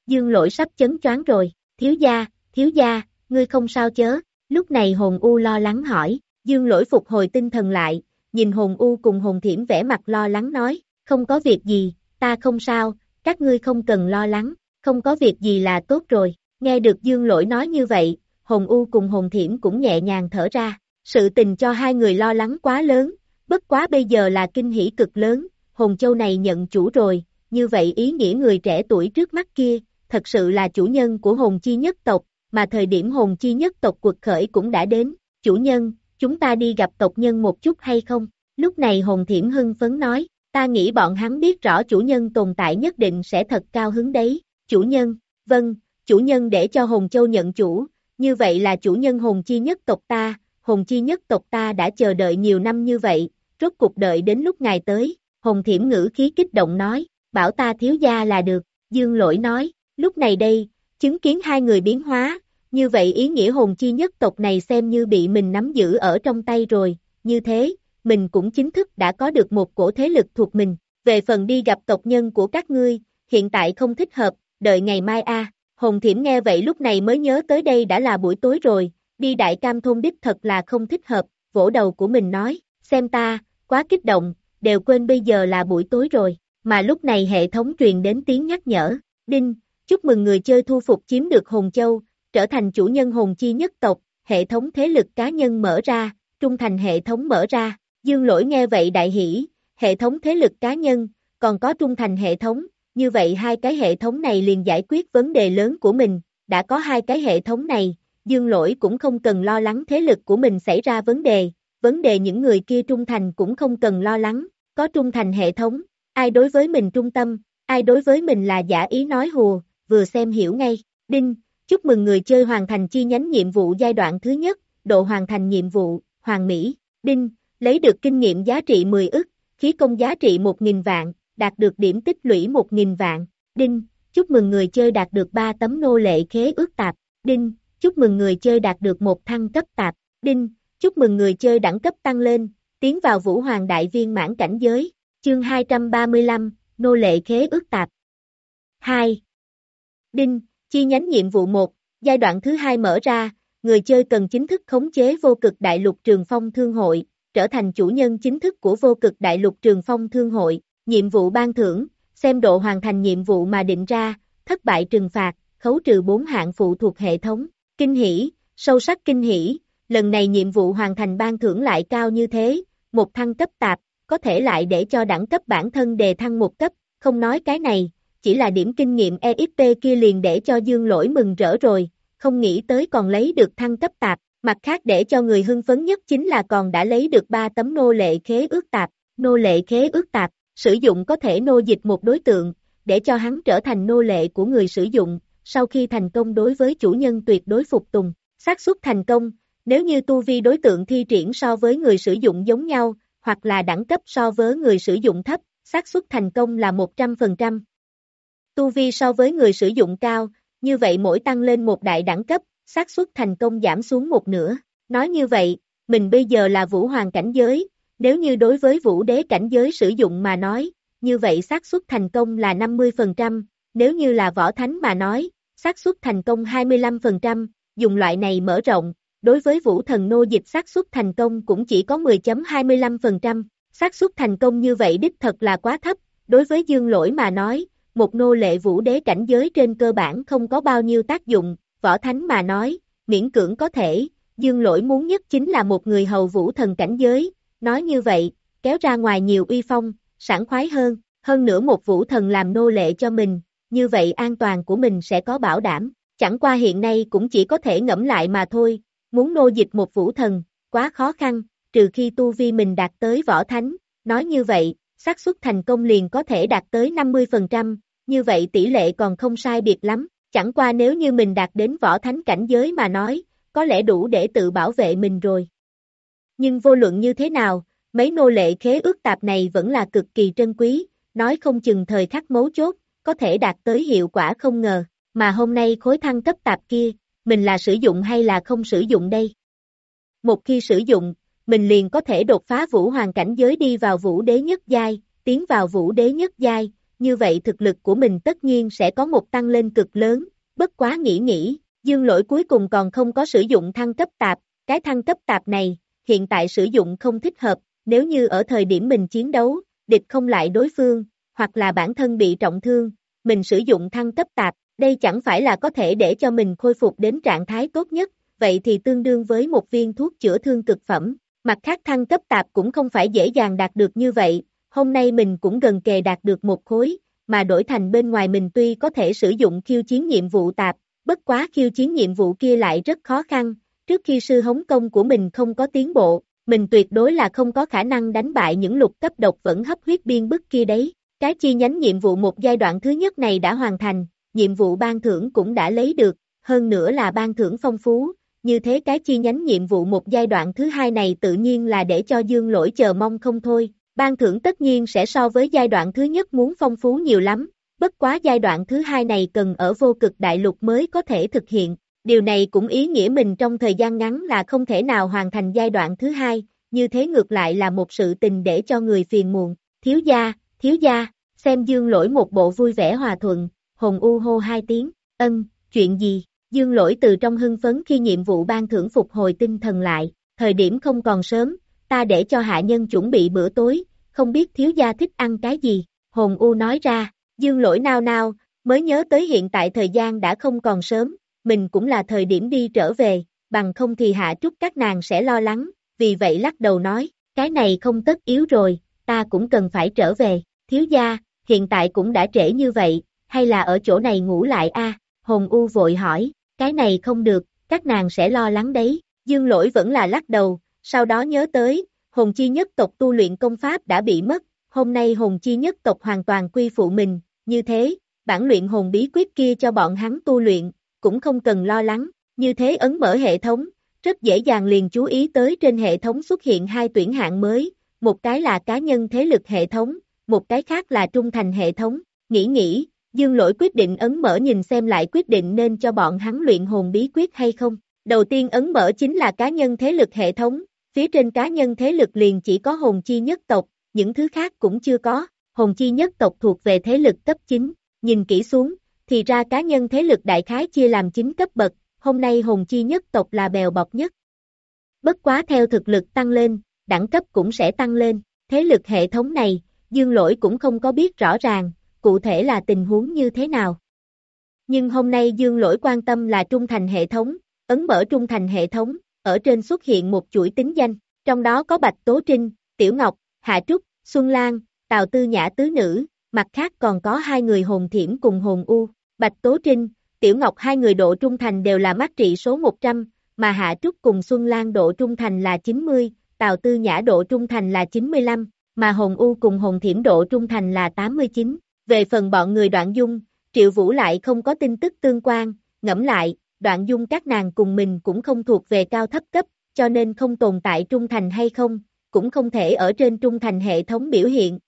Dương lỗi sắp chấn choáng rồi, thiếu gia, thiếu gia, ngươi không sao chớ, lúc này hồn u lo lắng hỏi, dương lỗi phục hồi tinh thần lại, nhìn hồn u cùng hồn thiểm vẻ mặt lo lắng nói, không có việc gì, ta không sao, các ngươi không cần lo lắng, không có việc gì là tốt rồi, nghe được dương lỗi nói như vậy, hồn u cùng hồn thiểm cũng nhẹ nhàng thở ra, sự tình cho hai người lo lắng quá lớn, bất quá bây giờ là kinh hỷ cực lớn, hồn châu này nhận chủ rồi, như vậy ý nghĩa người trẻ tuổi trước mắt kia, thật sự là chủ nhân của hồn chi nhất tộc, mà thời điểm hồn chi nhất tộc cuộc khởi cũng đã đến, chủ nhân, chúng ta đi gặp tộc nhân một chút hay không? Lúc này hồn thiểm hưng phấn nói, ta nghĩ bọn hắn biết rõ chủ nhân tồn tại nhất định sẽ thật cao hứng đấy, chủ nhân, vâng, chủ nhân để cho hồn châu nhận chủ, như vậy là chủ nhân hồn chi nhất tộc ta, hồn chi nhất tộc ta đã chờ đợi nhiều năm như vậy, rốt cuộc đợi đến lúc ngài tới, hồn thiểm ngữ khí kích động nói, bảo ta thiếu gia là được, dương lỗi nói, lúc này đây, chứng kiến hai người biến hóa, như vậy ý nghĩa hồn chi nhất tộc này xem như bị mình nắm giữ ở trong tay rồi, như thế, mình cũng chính thức đã có được một cổ thế lực thuộc mình, về phần đi gặp tộc nhân của các ngươi, hiện tại không thích hợp, đợi ngày mai a. Hồng thiểm nghe vậy lúc này mới nhớ tới đây đã là buổi tối rồi, đi đại cam thôn đích thật là không thích hợp, vỗ đầu của mình nói, xem ta, quá kích động, đều quên bây giờ là buổi tối rồi, mà lúc này hệ thống truyền đến tiếng nhắc nhở, Đinh, chúc mừng người chơi thu phục chiếm được hồn châu, trở thành chủ nhân hồn chi nhất tộc, hệ thống thế lực cá nhân mở ra, trung thành hệ thống mở ra, dương lỗi nghe vậy đại hỷ, hệ thống thế lực cá nhân, còn có trung thành hệ thống, như vậy hai cái hệ thống này liền giải quyết vấn đề lớn của mình, đã có hai cái hệ thống này, dương lỗi cũng không cần lo lắng thế lực của mình xảy ra vấn đề, vấn đề những người kia trung thành cũng không cần lo lắng, có trung thành hệ thống, ai đối với mình trung tâm, ai đối với mình là giả ý nói hùa, vừa xem hiểu ngay, đinh, chúc mừng người chơi hoàn thành chi nhánh nhiệm vụ giai đoạn thứ nhất, độ hoàn thành nhiệm vụ, hoàng mỹ, đinh, lấy được kinh nghiệm giá trị 10 ức, khí công giá trị 1.000 vạn, đạt được điểm tích lũy 1.000 vạn, đinh, chúc mừng người chơi đạt được 3 tấm nô lệ khế ước tạp, đinh, chúc mừng người chơi đạt được một thăng cấp tạp, đinh, chúc mừng người chơi đẳng cấp tăng lên, tiến vào vũ hoàng đại viên mãn cảnh giới, chương 235, nô lệ khế ước tạp. 2. Đinh, chi nhánh nhiệm vụ 1, giai đoạn thứ hai mở ra, người chơi cần chính thức khống chế vô cực đại lục trường phong thương hội, trở thành chủ nhân chính thức của vô cực đại lục trường phong thương hội, nhiệm vụ ban thưởng, xem độ hoàn thành nhiệm vụ mà định ra, thất bại trừng phạt, khấu trừ 4 hạng phụ thuộc hệ thống, kinh hỷ, sâu sắc kinh hỷ, lần này nhiệm vụ hoàn thành ban thưởng lại cao như thế, một thăng cấp tạp, có thể lại để cho đẳng cấp bản thân đề thăng một cấp, không nói cái này, chỉ là điểm kinh nghiệm EXP kia liền để cho dương lỗi mừng rỡ rồi, không nghĩ tới còn lấy được thăng cấp tạp, mặt khác để cho người hưng phấn nhất chính là còn đã lấy được 3 tấm nô lệ khế ước tạp, nô lệ khế ước tạp, sử dụng có thể nô dịch một đối tượng, để cho hắn trở thành nô lệ của người sử dụng, sau khi thành công đối với chủ nhân tuyệt đối phục tùng, xác suất thành công, nếu như tu vi đối tượng thi triển so với người sử dụng giống nhau, hoặc là đẳng cấp so với người sử dụng thấp, xác suất thành công là 100%. Tu vi so với người sử dụng cao, như vậy mỗi tăng lên một đại đẳng cấp, xác suất thành công giảm xuống một nửa. Nói như vậy, mình bây giờ là vũ hoàng cảnh giới, nếu như đối với vũ đế cảnh giới sử dụng mà nói, như vậy xác suất thành công là 50%, nếu như là võ thánh mà nói, xác suất thành công 25%, dùng loại này mở rộng, đối với vũ thần nô dịch xác suất thành công cũng chỉ có 10.25%, xác suất thành công như vậy đích thật là quá thấp, đối với dương lỗi mà nói, một nô lệ vũ đế cảnh giới trên cơ bản không có bao nhiêu tác dụng, võ thánh mà nói, miễn cưỡng có thể, dương lỗi muốn nhất chính là một người hầu vũ thần cảnh giới, nói như vậy, kéo ra ngoài nhiều uy phong, sảng khoái hơn, hơn nữa một vũ thần làm nô lệ cho mình, như vậy an toàn của mình sẽ có bảo đảm, chẳng qua hiện nay cũng chỉ có thể ngẫm lại mà thôi, muốn nô dịch một vũ thần, quá khó khăn, trừ khi tu vi mình đạt tới võ thánh, nói như vậy, xác suất thành công liền có thể đạt tới 50%, như vậy tỷ lệ còn không sai biệt lắm, chẳng qua nếu như mình đạt đến võ thánh cảnh giới mà nói, có lẽ đủ để tự bảo vệ mình rồi. Nhưng vô luận như thế nào, mấy nô lệ khế ước tạp này vẫn là cực kỳ trân quý, nói không chừng thời khắc mấu chốt, có thể đạt tới hiệu quả không ngờ, mà hôm nay khối thăng cấp tạp kia, mình là sử dụng hay là không sử dụng đây? Một khi sử dụng, mình liền có thể đột phá vũ hoàng cảnh giới đi vào vũ đế nhất giai, tiến vào vũ đế nhất giai, như vậy thực lực của mình tất nhiên sẽ có một tăng lên cực lớn, bất quá nghĩ nghĩ, dương lỗi cuối cùng còn không có sử dụng thăng cấp tạp, cái thăng cấp tạp này, hiện tại sử dụng không thích hợp, nếu như ở thời điểm mình chiến đấu, địch không lại đối phương, hoặc là bản thân bị trọng thương, mình sử dụng thăng cấp tạp, đây chẳng phải là có thể để cho mình khôi phục đến trạng thái tốt nhất, vậy thì tương đương với một viên thuốc chữa thương cực phẩm. Mặt khác thăng cấp tạp cũng không phải dễ dàng đạt được như vậy, hôm nay mình cũng gần kề đạt được một khối, mà đổi thành bên ngoài mình tuy có thể sử dụng khiêu chiến nhiệm vụ tạp, bất quá khiêu chiến nhiệm vụ kia lại rất khó khăn, trước khi sư hống công của mình không có tiến bộ, mình tuyệt đối là không có khả năng đánh bại những lục cấp độc vẫn hấp huyết biên bức kia đấy. Cái chi nhánh nhiệm vụ một giai đoạn thứ nhất này đã hoàn thành, nhiệm vụ ban thưởng cũng đã lấy được, hơn nữa là ban thưởng phong phú, như thế cái chi nhánh nhiệm vụ một giai đoạn thứ hai này tự nhiên là để cho dương lỗi chờ mong không thôi, ban thưởng tất nhiên sẽ so với giai đoạn thứ nhất muốn phong phú nhiều lắm, bất quá giai đoạn thứ hai này cần ở vô cực đại lục mới có thể thực hiện, điều này cũng ý nghĩa mình trong thời gian ngắn là không thể nào hoàn thành giai đoạn thứ hai, như thế ngược lại là một sự tình để cho người phiền muộn, thiếu gia, thiếu gia, xem dương lỗi một bộ vui vẻ hòa thuận, hồn u hô hai tiếng, ân, chuyện gì, dương lỗi từ trong hưng phấn khi nhiệm vụ ban thưởng phục hồi tinh thần lại, thời điểm không còn sớm, ta để cho hạ nhân chuẩn bị bữa tối, không biết thiếu gia thích ăn cái gì, hồn u nói ra, dương lỗi nao nao, mới nhớ tới hiện tại thời gian đã không còn sớm, mình cũng là thời điểm đi trở về, bằng không thì hạ trúc các nàng sẽ lo lắng, vì vậy lắc đầu nói, cái này không tất yếu rồi, ta cũng cần phải trở về, thiếu gia, hiện tại cũng đã trễ như vậy, hay là ở chỗ này ngủ lại a? Hồn U vội hỏi, cái này không được, các nàng sẽ lo lắng đấy, dương lỗi vẫn là lắc đầu, sau đó nhớ tới, hồn chi nhất tộc tu luyện công pháp đã bị mất, hôm nay hồn chi nhất tộc hoàn toàn quy phụ mình, như thế, bản luyện hồn bí quyết kia cho bọn hắn tu luyện, cũng không cần lo lắng, như thế ấn mở hệ thống, rất dễ dàng liền chú ý tới trên hệ thống xuất hiện hai tuyển hạng mới, một cái là cá nhân thế lực hệ thống, một cái khác là trung thành hệ thống, nghĩ nghĩ, dương lỗi quyết định ấn mở nhìn xem lại quyết định nên cho bọn hắn luyện hồn bí quyết hay không. Đầu tiên ấn mở chính là cá nhân thế lực hệ thống, phía trên cá nhân thế lực liền chỉ có hồn chi nhất tộc, những thứ khác cũng chưa có, hồn chi nhất tộc thuộc về thế lực cấp 9, nhìn kỹ xuống, thì ra cá nhân thế lực đại khái chia làm 9 cấp bậc, hôm nay hồn chi nhất tộc là bèo bọc nhất. Bất quá theo thực lực tăng lên, đẳng cấp cũng sẽ tăng lên, thế lực hệ thống này, dương lỗi cũng không có biết rõ ràng, cụ thể là tình huống như thế nào. Nhưng hôm nay dương lỗi quan tâm là trung thành hệ thống, ấn mở trung thành hệ thống, ở trên xuất hiện một chuỗi tính danh, trong đó có Bạch Tố Trinh, Tiểu Ngọc, Hạ Trúc, Xuân Lan, Tào Tư Nhã Tứ Nữ, mặt khác còn có hai người hồn thiểm cùng hồn u, Bạch Tố Trinh, Tiểu Ngọc hai người độ trung thành đều là mắt trị số 100, mà Hạ Trúc cùng Xuân Lan độ trung thành là 90, Tào Tư Nhã độ trung thành là 95, mà Hồn U cùng Hồn Thiểm độ trung thành là 89. Về phần bọn người đoạn dung, Triệu Vũ lại không có tin tức tương quan, ngẫm lại, đoạn dung các nàng cùng mình cũng không thuộc về cao thấp cấp, cho nên không tồn tại trung thành hay không, cũng không thể ở trên trung thành hệ thống biểu hiện.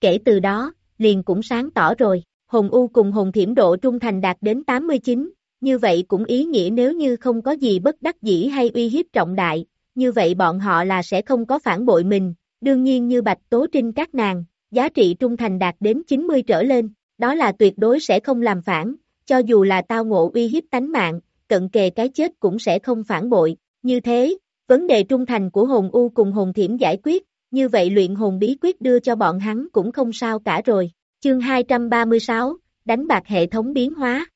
Kể từ đó, liền cũng sáng tỏ rồi, hồn u cùng hồn thiểm độ trung thành đạt đến 89, như vậy cũng ý nghĩa nếu như không có gì bất đắc dĩ hay uy hiếp trọng đại, như vậy bọn họ là sẽ không có phản bội mình, đương nhiên như Bạch Tố Trinh các nàng, giá trị trung thành đạt đến 90 trở lên, đó là tuyệt đối sẽ không làm phản, cho dù là tao ngộ uy hiếp tánh mạng, cận kề cái chết cũng sẽ không phản bội, như thế, vấn đề trung thành của hồn u cùng hồn thiểm giải quyết, như vậy luyện hồn bí quyết đưa cho bọn hắn cũng không sao cả rồi. Chương 236, đánh bạc hệ thống biến hóa.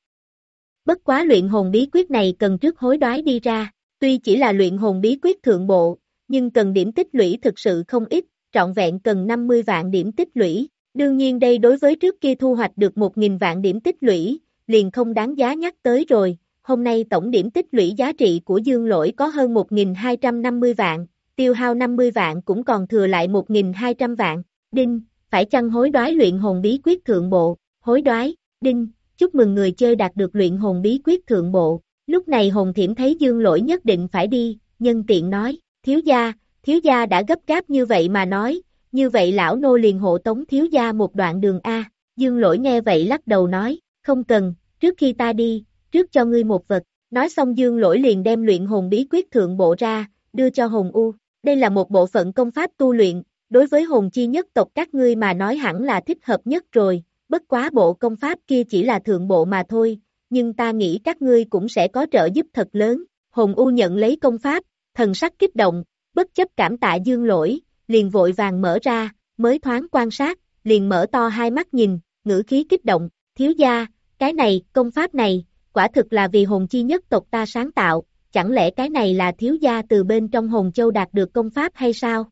Bất quá luyện hồn bí quyết này cần trước hối đoái đi ra, tuy chỉ là luyện hồn bí quyết thượng bộ, nhưng cần điểm tích lũy thực sự không ít, trọn vẹn cần 50 vạn điểm tích lũy. Đương nhiên đây đối với trước kia thu hoạch được 1.000 vạn điểm tích lũy, liền không đáng giá nhắc tới rồi. Hôm nay tổng điểm tích lũy giá trị của dương lỗi có hơn 1.250 vạn, tiêu hao 50 vạn cũng còn thừa lại 1.200 vạn. Đinh, phải chăng hối đoái luyện hồn bí quyết thượng bộ, hối đoái, đinh, chúc mừng người chơi đạt được luyện hồn bí quyết thượng bộ. Lúc này hồn thiểm thấy dương lỗi nhất định phải đi, nhân tiện nói, thiếu gia, thiếu gia đã gấp gáp như vậy mà nói, như vậy lão nô liền hộ tống thiếu gia một đoạn đường A, dương lỗi nghe vậy lắc đầu nói, không cần, trước khi ta đi, trước cho ngươi một vật, nói xong dương lỗi liền đem luyện hồn bí quyết thượng bộ ra, đưa cho hồn u, đây là một bộ phận công pháp tu luyện, đối với hồn chi nhất tộc các ngươi mà nói hẳn là thích hợp nhất rồi, bất quá bộ công pháp kia chỉ là thượng bộ mà thôi, nhưng ta nghĩ các ngươi cũng sẽ có trợ giúp thật lớn, hồn u nhận lấy công pháp, thần sắc kích động, bất chấp cảm tạ dương lỗi, liền vội vàng mở ra, mới thoáng quan sát, liền mở to hai mắt nhìn, ngữ khí kích động, thiếu gia, cái này, công pháp này, quả thực là vì hồn chi nhất tộc ta sáng tạo, chẳng lẽ cái này là thiếu gia từ bên trong hồn châu đạt được công pháp hay sao?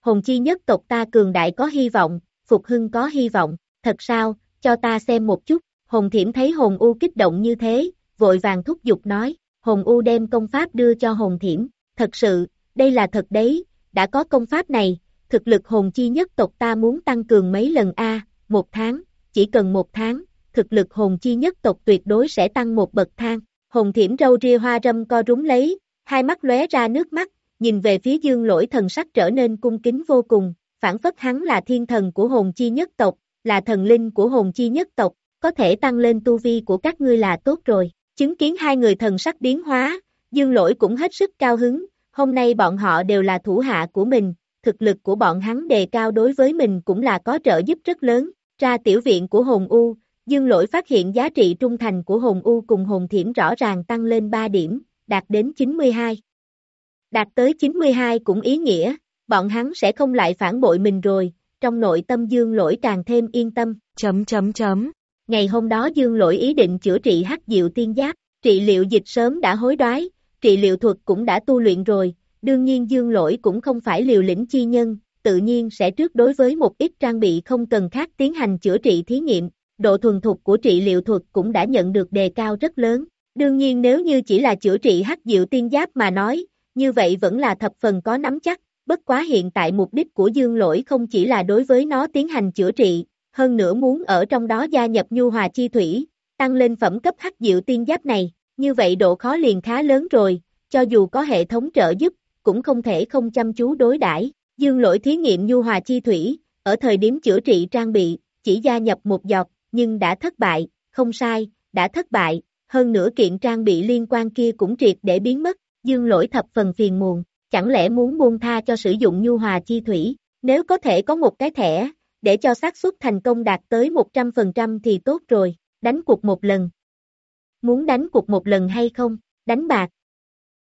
Hồn chi nhất tộc ta cường đại có hy vọng, phục hưng có hy vọng, thật sao, cho ta xem một chút, hồn thiểm thấy hồn u kích động như thế, vội vàng thúc giục nói, hồn u đem công pháp đưa cho hồn thiểm, thật sự, đây là thật đấy, đã có công pháp này, thực lực hồn chi nhất tộc ta muốn tăng cường mấy lần A, một tháng, chỉ cần một tháng, thực lực hồn chi nhất tộc tuyệt đối sẽ tăng một bậc thang. Hồn thiểm râu ria hoa râm co rúng lấy, hai mắt lóe ra nước mắt, nhìn về phía dương lỗi thần sắc trở nên cung kính vô cùng, phản phất hắn là thiên thần của hồn chi nhất tộc, là thần linh của hồn chi nhất tộc, có thể tăng lên tu vi của các ngươi là tốt rồi. Chứng kiến hai người thần sắc biến hóa, dương lỗi cũng hết sức cao hứng, hôm nay bọn họ đều là thủ hạ của mình, thực lực của bọn hắn đề cao đối với mình cũng là có trợ giúp rất lớn. Ra tiểu viện của hồn U, dương lỗi phát hiện giá trị trung thành của hồn U cùng hồn thiểm rõ ràng tăng lên 3 điểm, đạt đến 92. Đạt tới 92 cũng ý nghĩa, bọn hắn sẽ không lại phản bội mình rồi, trong nội tâm dương lỗi càng thêm yên tâm. Chấm chấm chấm. Ngày hôm đó Dương Lỗi ý định chữa trị hắc diệu tiên giáp, trị liệu dịch sớm đã hối đoái, trị liệu thuật cũng đã tu luyện rồi, đương nhiên Dương Lỗi cũng không phải liều lĩnh chi nhân, tự nhiên sẽ trước đối với một ít trang bị không cần khác tiến hành chữa trị thí nghiệm, độ thuần thục của trị liệu thuật cũng đã nhận được đề cao rất lớn. Đương nhiên nếu như chỉ là chữa trị hắc diệu tiên giáp mà nói, như vậy vẫn là thập phần có nắm chắc, bất quá hiện tại mục đích của dương lỗi không chỉ là đối với nó tiến hành chữa trị, hơn nữa muốn ở trong đó gia nhập nhu hòa chi thủy, tăng lên phẩm cấp hắc diệu tiên giáp này, như vậy độ khó liền khá lớn rồi, cho dù có hệ thống trợ giúp, cũng không thể không chăm chú đối đãi. Dương lỗi thí nghiệm nhu hòa chi thủy, ở thời điểm chữa trị trang bị, chỉ gia nhập một giọt, nhưng đã thất bại, không sai, đã thất bại, hơn nữa kiện trang bị liên quan kia cũng triệt để biến mất, dương lỗi thập phần phiền muộn, chẳng lẽ muốn buông tha cho sử dụng nhu hòa chi thủy, nếu có thể có một cái thẻ, để cho xác suất thành công đạt tới 100% thì tốt rồi, đánh cuộc một lần. Muốn đánh cuộc một lần hay không, đánh bạc.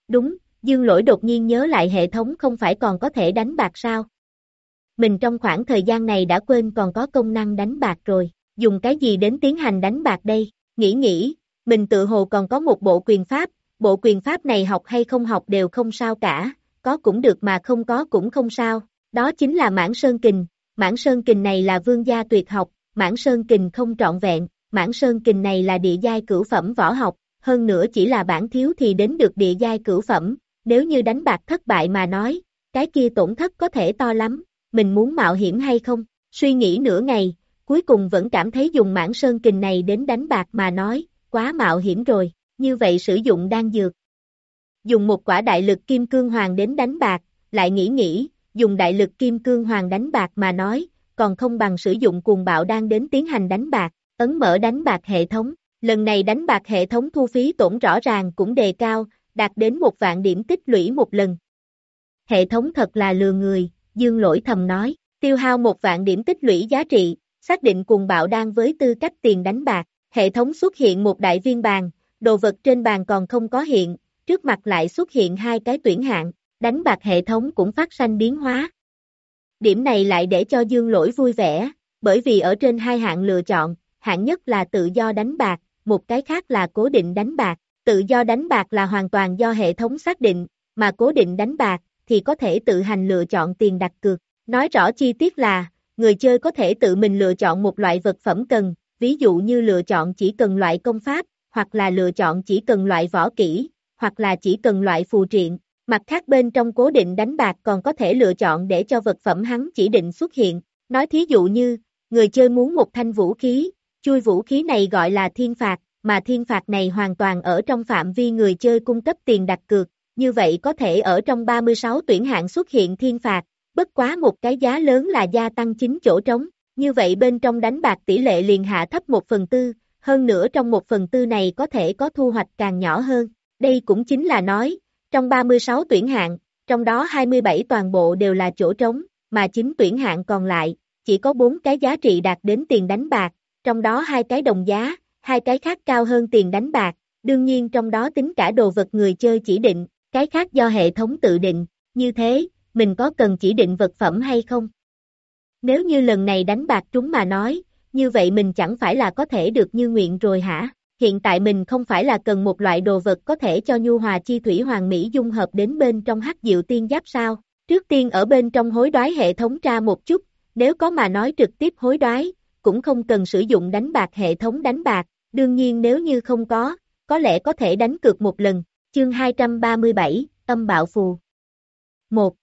Đúng, dương lỗi đột nhiên nhớ lại hệ thống không phải còn có thể đánh bạc sao. Mình trong khoảng thời gian này đã quên còn có công năng đánh bạc rồi, dùng cái gì đến tiến hành đánh bạc đây, nghĩ nghĩ, mình tự hồ còn có một bộ quyền pháp, bộ quyền pháp này học hay không học đều không sao cả, có cũng được mà không có cũng không sao, đó chính là mãn sơn kình, mãn sơn kình này là vương gia tuyệt học, mãn sơn kình không trọn vẹn, mãn sơn kình này là địa giai cửu phẩm võ học, hơn nữa chỉ là bản thiếu thì đến được địa giai cửu phẩm, nếu như đánh bạc thất bại mà nói, cái kia tổn thất có thể to lắm, mình muốn mạo hiểm hay không, suy nghĩ nửa ngày, cuối cùng vẫn cảm thấy dùng mãn sơn kình này đến đánh bạc mà nói, quá mạo hiểm rồi, như vậy sử dụng đan dược. Dùng một quả đại lực kim cương hoàng đến đánh bạc, lại nghĩ nghĩ, dùng đại lực kim cương hoàng đánh bạc mà nói, còn không bằng sử dụng cuồng bạo đang đến tiến hành đánh bạc, ấn mở đánh bạc hệ thống. Lần này đánh bạc hệ thống thu phí tổn rõ ràng cũng đề cao, đạt đến một vạn điểm tích lũy một lần. Hệ thống thật là lừa người, dương lỗi thầm nói, tiêu hao một vạn điểm tích lũy giá trị, xác định cuồng bạo đang với tư cách tiền đánh bạc, hệ thống xuất hiện một đại viên bàn, đồ vật trên bàn còn không có hiện, trước mặt lại xuất hiện hai cái tuyển hạng, đánh bạc hệ thống cũng phát sanh biến hóa. Điểm này lại để cho dương lỗi vui vẻ, bởi vì ở trên hai hạng lựa chọn, hạng nhất là tự do đánh bạc, một cái khác là cố định đánh bạc, tự do đánh bạc là hoàn toàn do hệ thống xác định, mà cố định đánh bạc thì có thể tự hành lựa chọn tiền đặt cược. Nói rõ chi tiết là, người chơi có thể tự mình lựa chọn một loại vật phẩm cần, ví dụ như lựa chọn chỉ cần loại công pháp, hoặc là lựa chọn chỉ cần loại võ kỹ, hoặc là chỉ cần loại phù triện. Mặt khác bên trong cố định đánh bạc còn có thể lựa chọn để cho vật phẩm hắn chỉ định xuất hiện. Nói thí dụ như, người chơi muốn một thanh vũ khí, chui vũ khí này gọi là thiên phạt, mà thiên phạt này hoàn toàn ở trong phạm vi người chơi cung cấp tiền đặt cược, như vậy có thể ở trong 36 tuyển hạng xuất hiện thiên phạt, bất quá một cái giá lớn là gia tăng chính chỗ trống, như vậy bên trong đánh bạc tỷ lệ liền hạ thấp một phần tư, hơn nữa trong một phần tư này có thể có thu hoạch càng nhỏ hơn. Đây cũng chính là nói, trong 36 tuyển hạng, trong đó 27 toàn bộ đều là chỗ trống, mà 9 tuyển hạng còn lại, chỉ có 4 cái giá trị đạt đến tiền đánh bạc, trong đó hai cái đồng giá, hai cái khác cao hơn tiền đánh bạc, đương nhiên trong đó tính cả đồ vật người chơi chỉ định, cái khác do hệ thống tự định, như thế, mình có cần chỉ định vật phẩm hay không? Nếu như lần này đánh bạc trúng mà nói, như vậy mình chẳng phải là có thể được như nguyện rồi hả? Hiện tại mình không phải là cần một loại đồ vật có thể cho nhu hòa chi thủy hoàng mỹ dung hợp đến bên trong hắc diệu tiên giáp sao? Trước tiên ở bên trong hối đoái hệ thống ra một chút, nếu có mà nói trực tiếp hối đoái, cũng không cần sử dụng đánh bạc hệ thống đánh bạc, đương nhiên nếu như không có, có lẽ có thể đánh cược một lần. Chương 237, âm bạo phù 1.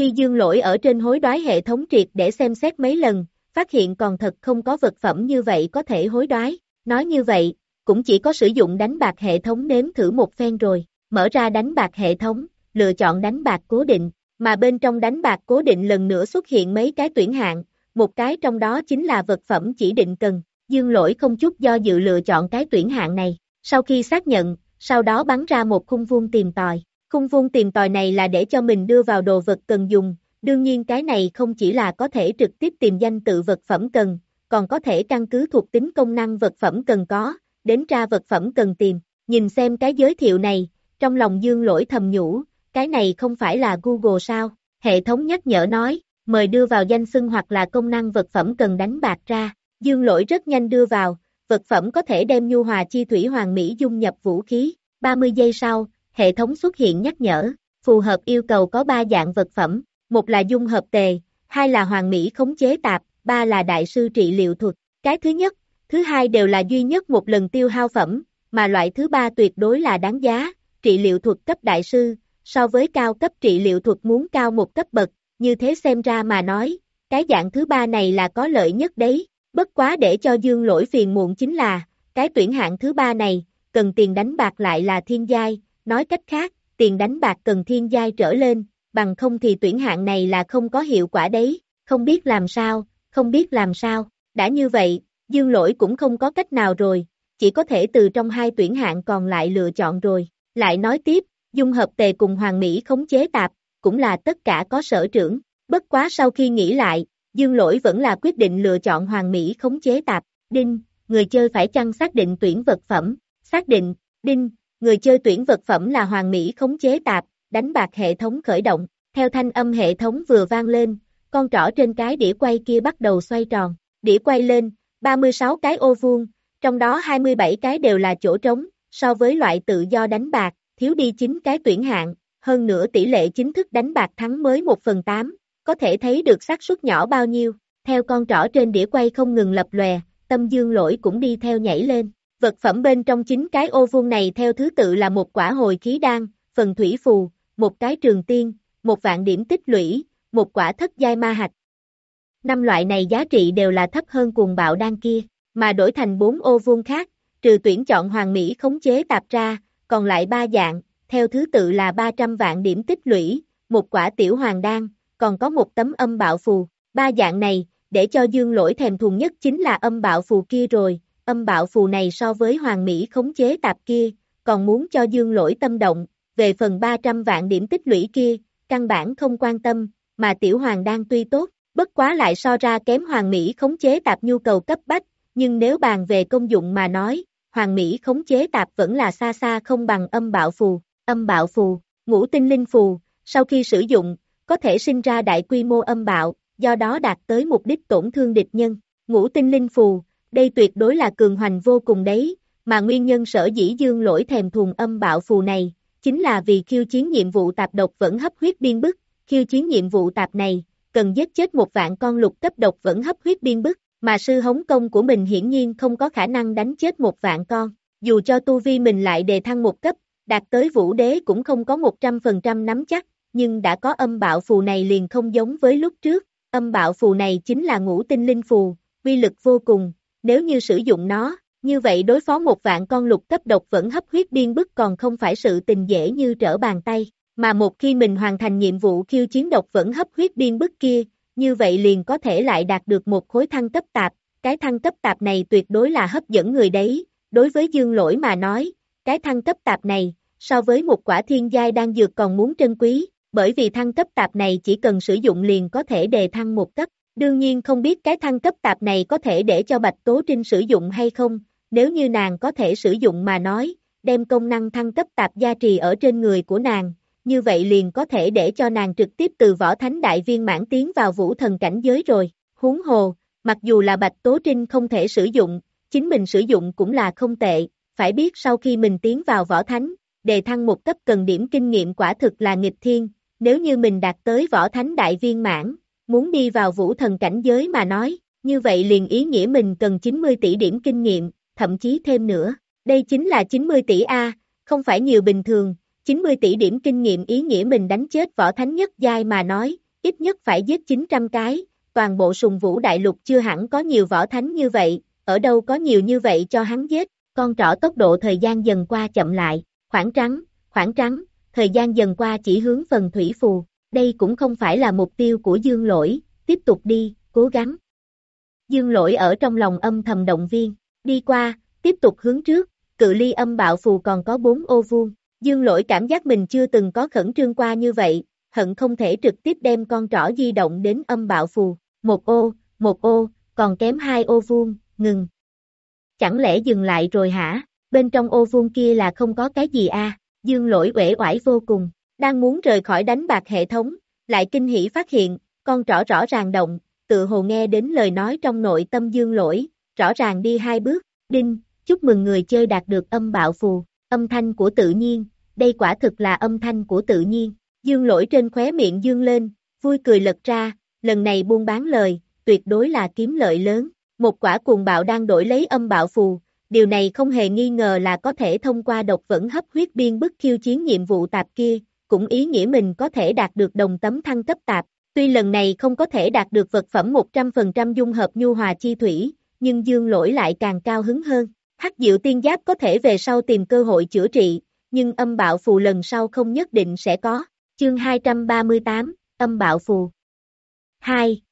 Khi dương lỗi ở trên hối đoái hệ thống triệt để xem xét mấy lần, phát hiện còn thật không có vật phẩm như vậy có thể hối đoái. Nói như vậy, cũng chỉ có sử dụng đánh bạc hệ thống nếm thử một phen rồi. Mở ra đánh bạc hệ thống, lựa chọn đánh bạc cố định, mà bên trong đánh bạc cố định lần nữa xuất hiện mấy cái tuyển hạng, một cái trong đó chính là vật phẩm chỉ định cần. Dương lỗi không chút do dự lựa chọn cái tuyển hạng này. Sau khi xác nhận, sau đó bắn ra một khung vuông tìm tòi. Khung vuông tìm tòi này là để cho mình đưa vào đồ vật cần dùng, đương nhiên cái này không chỉ là có thể trực tiếp tìm danh tự vật phẩm cần, còn có thể căn cứ thuộc tính công năng vật phẩm cần có, đến tra vật phẩm cần tìm. Nhìn xem cái giới thiệu này, trong lòng dương lỗi thầm nhủ, cái này không phải là Google sao? Hệ thống nhắc nhở nói, mời đưa vào danh xưng hoặc là công năng vật phẩm cần đánh bạc ra. Dương lỗi rất nhanh đưa vào, vật phẩm có thể đem nhu hòa chi thủy hoàng mỹ dung nhập vũ khí. 30 giây sau, hệ thống xuất hiện nhắc nhở, phù hợp yêu cầu có 3 dạng vật phẩm, một là dung hợp tề, hai là hoàng mỹ khống chế tạp, ba là đại sư trị liệu thuật. Cái thứ nhất, thứ hai đều là duy nhất một lần tiêu hao phẩm, mà loại thứ ba tuyệt đối là đáng giá, trị liệu thuật cấp đại sư, so với cao cấp trị liệu thuật muốn cao một cấp bậc, như thế xem ra mà nói, cái dạng thứ ba này là có lợi nhất đấy, bất quá để cho dương lỗi phiền muộn chính là, cái tuyển hạng thứ ba này, cần tiền đánh bạc lại là thiên giai, nói cách khác, tiền đánh bạc cần thiên giai trở lên, bằng không thì tuyển hạng này là không có hiệu quả đấy, không biết làm sao, không biết làm sao, đã như vậy, dương lỗi cũng không có cách nào rồi, chỉ có thể từ trong hai tuyển hạng còn lại lựa chọn rồi, lại nói tiếp, dung hợp tề cùng hoàng mỹ khống chế tạp, cũng là tất cả có sở trưởng, bất quá sau khi nghĩ lại, dương lỗi vẫn là quyết định lựa chọn hoàng mỹ khống chế tạp, đinh, người chơi phải chăng xác định tuyển vật phẩm, xác định, đinh, người chơi tuyển vật phẩm là hoàng mỹ khống chế tạp, đánh bạc hệ thống khởi động, theo thanh âm hệ thống vừa vang lên, con trỏ trên cái đĩa quay kia bắt đầu xoay tròn, đĩa quay lên, 36 cái ô vuông, trong đó 27 cái đều là chỗ trống, so với loại tự do đánh bạc, thiếu đi 9 cái tuyển hạng, hơn nữa tỷ lệ chính thức đánh bạc thắng mới 1 phần 8, có thể thấy được xác suất nhỏ bao nhiêu, theo con trỏ trên đĩa quay không ngừng lập lòe, tâm dương lỗi cũng đi theo nhảy lên. Vật phẩm bên trong chính cái ô vuông này theo thứ tự là một quả hồi khí đan, phần thủy phù, một cái trường tiên, một vạn điểm tích lũy, một quả thất giai ma hạch. Năm loại này giá trị đều là thấp hơn cuồng bạo đan kia, mà đổi thành bốn ô vuông khác, trừ tuyển chọn hoàng mỹ khống chế tạp ra, còn lại ba dạng, theo thứ tự là 300 vạn điểm tích lũy, một quả tiểu hoàng đan, còn có một tấm âm bạo phù. Ba dạng này, để cho dương lỗi thèm thuồng nhất chính là âm bạo phù kia rồi, âm bạo phù này so với hoàng mỹ khống chế tạp kia, còn muốn cho dương lỗi tâm động, về phần 300 vạn điểm tích lũy kia, căn bản không quan tâm, mà tiểu hoàng đang tuy tốt, bất quá lại so ra kém hoàng mỹ khống chế tạp nhu cầu cấp bách, nhưng nếu bàn về công dụng mà nói, hoàng mỹ khống chế tạp vẫn là xa xa không bằng âm bạo phù, âm bạo phù, ngũ tinh linh phù, sau khi sử dụng, có thể sinh ra đại quy mô âm bạo, do đó đạt tới mục đích tổn thương địch nhân. Ngũ tinh linh phù, đây tuyệt đối là cường hoành vô cùng đấy, mà nguyên nhân sở dĩ dương lỗi thèm thuồng âm bạo phù này, chính là vì khiêu chiến nhiệm vụ tạp độc vẫn hấp huyết biên bức, khiêu chiến nhiệm vụ tạp này, cần giết chết một vạn con lục cấp độc vẫn hấp huyết biên bức, mà sư hống công của mình hiển nhiên không có khả năng đánh chết một vạn con, dù cho tu vi mình lại đề thăng một cấp, đạt tới vũ đế cũng không có 100% nắm chắc, nhưng đã có âm bạo phù này liền không giống với lúc trước, âm bạo phù này chính là ngũ tinh linh phù, vi lực vô cùng, nếu như sử dụng nó, như vậy đối phó một vạn con lục cấp độc vẫn hấp huyết điên bức còn không phải sự tình dễ như trở bàn tay, mà một khi mình hoàn thành nhiệm vụ khiêu chiến độc vẫn hấp huyết điên bức kia, như vậy liền có thể lại đạt được một khối thăng cấp tạp, cái thăng cấp tạp này tuyệt đối là hấp dẫn người đấy, đối với dương lỗi mà nói, cái thăng cấp tạp này, so với một quả thiên giai đang dược còn muốn trân quý, bởi vì thăng cấp tạp này chỉ cần sử dụng liền có thể đề thăng một cấp. Đương nhiên không biết cái thăng cấp tạp này có thể để cho Bạch Tố Trinh sử dụng hay không, nếu như nàng có thể sử dụng mà nói, đem công năng thăng cấp tạp gia trì ở trên người của nàng, như vậy liền có thể để cho nàng trực tiếp từ võ thánh đại viên mãn tiến vào vũ thần cảnh giới rồi. Huống hồ, mặc dù là Bạch Tố Trinh không thể sử dụng, chính mình sử dụng cũng là không tệ, phải biết sau khi mình tiến vào võ thánh, đề thăng một cấp cần điểm kinh nghiệm quả thực là nghịch thiên, nếu như mình đạt tới võ thánh đại viên mãn, muốn đi vào vũ thần cảnh giới mà nói, như vậy liền ý nghĩa mình cần 90 tỷ điểm kinh nghiệm, thậm chí thêm nữa. Đây chính là 90 tỷ A, không phải nhiều bình thường, 90 tỷ điểm kinh nghiệm ý nghĩa mình đánh chết võ thánh nhất giai mà nói, ít nhất phải giết 900 cái, toàn bộ sùng vũ đại lục chưa hẳn có nhiều võ thánh như vậy, ở đâu có nhiều như vậy cho hắn giết, con trỏ tốc độ thời gian dần qua chậm lại, khoảng trắng, khoảng trắng, thời gian dần qua chỉ hướng phần thủy phù, đây cũng không phải là mục tiêu của dương lỗi, tiếp tục đi, cố gắng. Dương lỗi ở trong lòng âm thầm động viên, đi qua, tiếp tục hướng trước, cự ly âm bạo phù còn có 4 ô vuông. Dương lỗi cảm giác mình chưa từng có khẩn trương qua như vậy, hận không thể trực tiếp đem con trỏ di động đến âm bạo phù, một ô, một ô, còn kém hai ô vuông, ngừng. Chẳng lẽ dừng lại rồi hả, bên trong ô vuông kia là không có cái gì a Dương lỗi uể oải vô cùng, đang muốn rời khỏi đánh bạc hệ thống, lại kinh hỉ phát hiện, con trỏ rõ ràng động, tự hồ nghe đến lời nói trong nội tâm dương lỗi, rõ ràng đi hai bước, đinh, chúc mừng người chơi đạt được âm bạo phù, âm thanh của tự nhiên, đây quả thực là âm thanh của tự nhiên, dương lỗi trên khóe miệng dương lên, vui cười lật ra, lần này buôn bán lời, tuyệt đối là kiếm lợi lớn, một quả cuồng bạo đang đổi lấy âm bạo phù, điều này không hề nghi ngờ là có thể thông qua độc vẫn hấp huyết biên bức khiêu chiến nhiệm vụ tạp kia, cũng ý nghĩa mình có thể đạt được đồng tấm thăng cấp tạp. Tuy lần này không có thể đạt được vật phẩm 100% dung hợp nhu hòa chi thủy, nhưng dương lỗi lại càng cao hứng hơn. Hắc diệu tiên giáp có thể về sau tìm cơ hội chữa trị, nhưng âm bạo phù lần sau không nhất định sẽ có. Chương 238, âm bạo phù 2.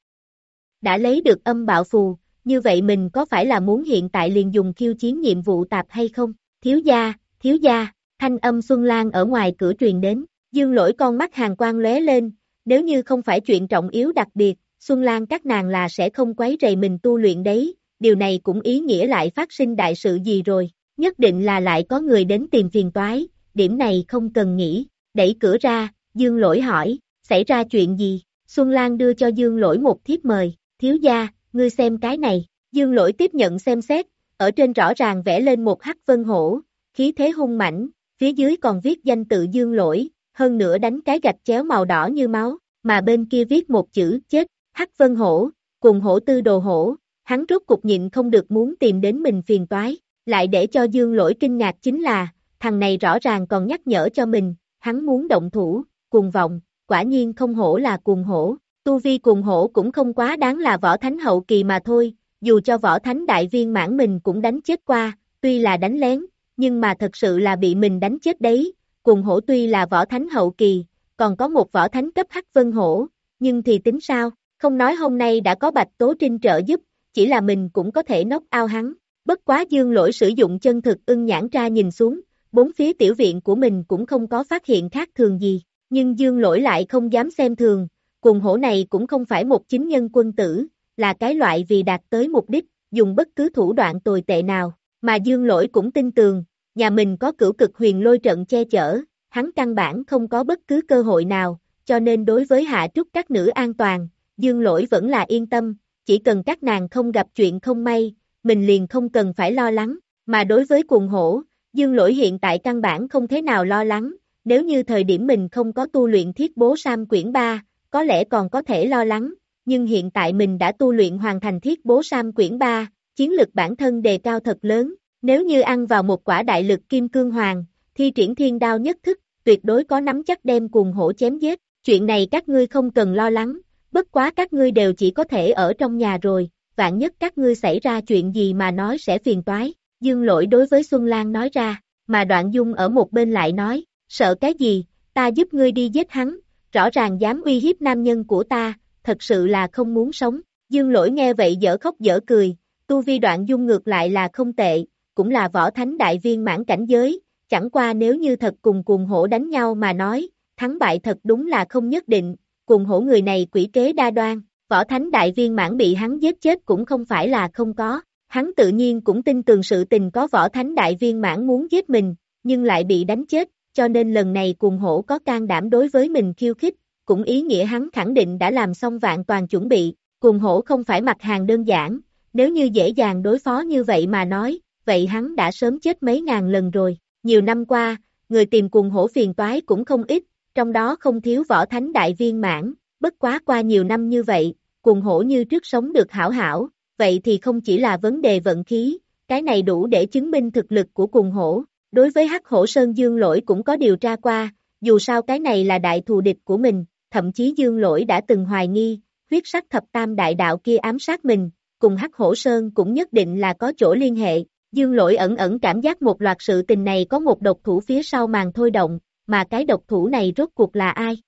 Đã lấy được âm bạo phù, như vậy mình có phải là muốn hiện tại liền dùng khiêu chiến nhiệm vụ tạp hay không? Thiếu gia, thiếu gia, thanh âm Xuân Lan ở ngoài cửa truyền đến, dương lỗi con mắt hàng quang lóe lên, nếu như không phải chuyện trọng yếu đặc biệt, Xuân Lan các nàng là sẽ không quấy rầy mình tu luyện đấy, điều này cũng ý nghĩa lại phát sinh đại sự gì rồi, nhất định là lại có người đến tìm phiền toái, điểm này không cần nghĩ, đẩy cửa ra, Dương lỗi hỏi, xảy ra chuyện gì? Xuân Lan đưa cho Dương lỗi một thiếp mời, thiếu gia, ngươi xem cái này, Dương lỗi tiếp nhận xem xét, ở trên rõ ràng vẽ lên một hắc vân hổ, khí thế hung mãnh, phía dưới còn viết danh tự Dương lỗi, hơn nữa đánh cái gạch chéo màu đỏ như máu, mà bên kia viết một chữ chết, hắc vân hổ, cùng hổ tư đồ hổ, hắn rốt cục nhịn không được muốn tìm đến mình phiền toái, lại để cho Dương lỗi kinh ngạc chính là, thằng này rõ ràng còn nhắc nhở cho mình, hắn muốn động thủ, cuồng vọng, quả nhiên không hổ là cuồng hổ, tu vi cuồng hổ cũng không quá đáng là võ thánh hậu kỳ mà thôi, dù cho võ thánh đại viên mãn mình cũng đánh chết qua, tuy là đánh lén, nhưng mà thật sự là bị mình đánh chết đấy, Cùng hổ tuy là võ thánh hậu kỳ, còn có một võ thánh cấp hắc vân hổ, nhưng thì tính sao, không nói hôm nay đã có bạch tố trinh trợ giúp, chỉ là mình cũng có thể nốc ao hắn, bất quá dương lỗi sử dụng chân thực ưng nhãn ra nhìn xuống, bốn phía tiểu viện của mình cũng không có phát hiện khác thường gì, nhưng dương lỗi lại không dám xem thường, cùng hổ này cũng không phải một chính nhân quân tử, là cái loại vì đạt tới mục đích, dùng bất cứ thủ đoạn tồi tệ nào, mà dương lỗi cũng tin tường, nhà mình có cửu cực huyền lôi trận che chở, hắn căn bản không có bất cứ cơ hội nào, cho nên đối với hạ trúc các nữ an toàn, dương lỗi vẫn là yên tâm, chỉ cần các nàng không gặp chuyện không may, mình liền không cần phải lo lắng, mà đối với cuồng hổ, dương lỗi hiện tại căn bản không thế nào lo lắng, nếu như thời điểm mình không có tu luyện thiết bố Sam quyển 3, có lẽ còn có thể lo lắng, nhưng hiện tại mình đã tu luyện hoàn thành thiết bố Sam quyển 3, chiến lực bản thân đề cao thật lớn, nếu như ăn vào một quả đại lực kim cương hoàng, thi triển thiên đao nhất thức, tuyệt đối có nắm chắc đem cùng hổ chém giết, chuyện này các ngươi không cần lo lắng, bất quá các ngươi đều chỉ có thể ở trong nhà rồi, vạn nhất các ngươi xảy ra chuyện gì mà nói sẽ phiền toái, dương lỗi đối với Xuân Lan nói ra, mà đoạn dung ở một bên lại nói, sợ cái gì, ta giúp ngươi đi giết hắn, rõ ràng dám uy hiếp nam nhân của ta, thật sự là không muốn sống. Dương lỗi nghe vậy dở khóc dở cười, tu vi đoạn dung ngược lại là không tệ, cũng là võ thánh đại viên mãn cảnh giới, chẳng qua nếu như thật cùng cuồng hổ đánh nhau mà nói, thắng bại thật đúng là không nhất định, Cuồng hổ người này quỷ kế đa đoan, võ thánh đại viên mãn bị hắn giết chết cũng không phải là không có, hắn tự nhiên cũng tin tường sự tình có võ thánh đại viên mãn muốn giết mình, nhưng lại bị đánh chết, cho nên lần này cuồng hổ có can đảm đối với mình khiêu khích, cũng ý nghĩa hắn khẳng định đã làm xong vạn toàn chuẩn bị, Cuồng hổ không phải mặt hàng đơn giản, nếu như dễ dàng đối phó như vậy mà nói, vậy hắn đã sớm chết mấy ngàn lần rồi, nhiều năm qua, người tìm cuồng hổ phiền toái cũng không ít, trong đó không thiếu võ thánh đại viên mãn, bất quá qua nhiều năm như vậy, cuồng hổ như trước sống được hảo hảo, vậy thì không chỉ là vấn đề vận khí, cái này đủ để chứng minh thực lực của cuồng hổ, Đối với Hắc Hổ Sơn Dương Lỗi cũng có điều tra qua, dù sao cái này là đại thù địch của mình, thậm chí Dương Lỗi đã từng hoài nghi, huyết sắc thập tam đại đạo kia ám sát mình, cùng Hắc Hổ Sơn cũng nhất định là có chỗ liên hệ. Dương Lỗi ẩn ẩn cảm giác một loạt sự tình này có một độc thủ phía sau màn thôi động, mà cái độc thủ này rốt cuộc là ai?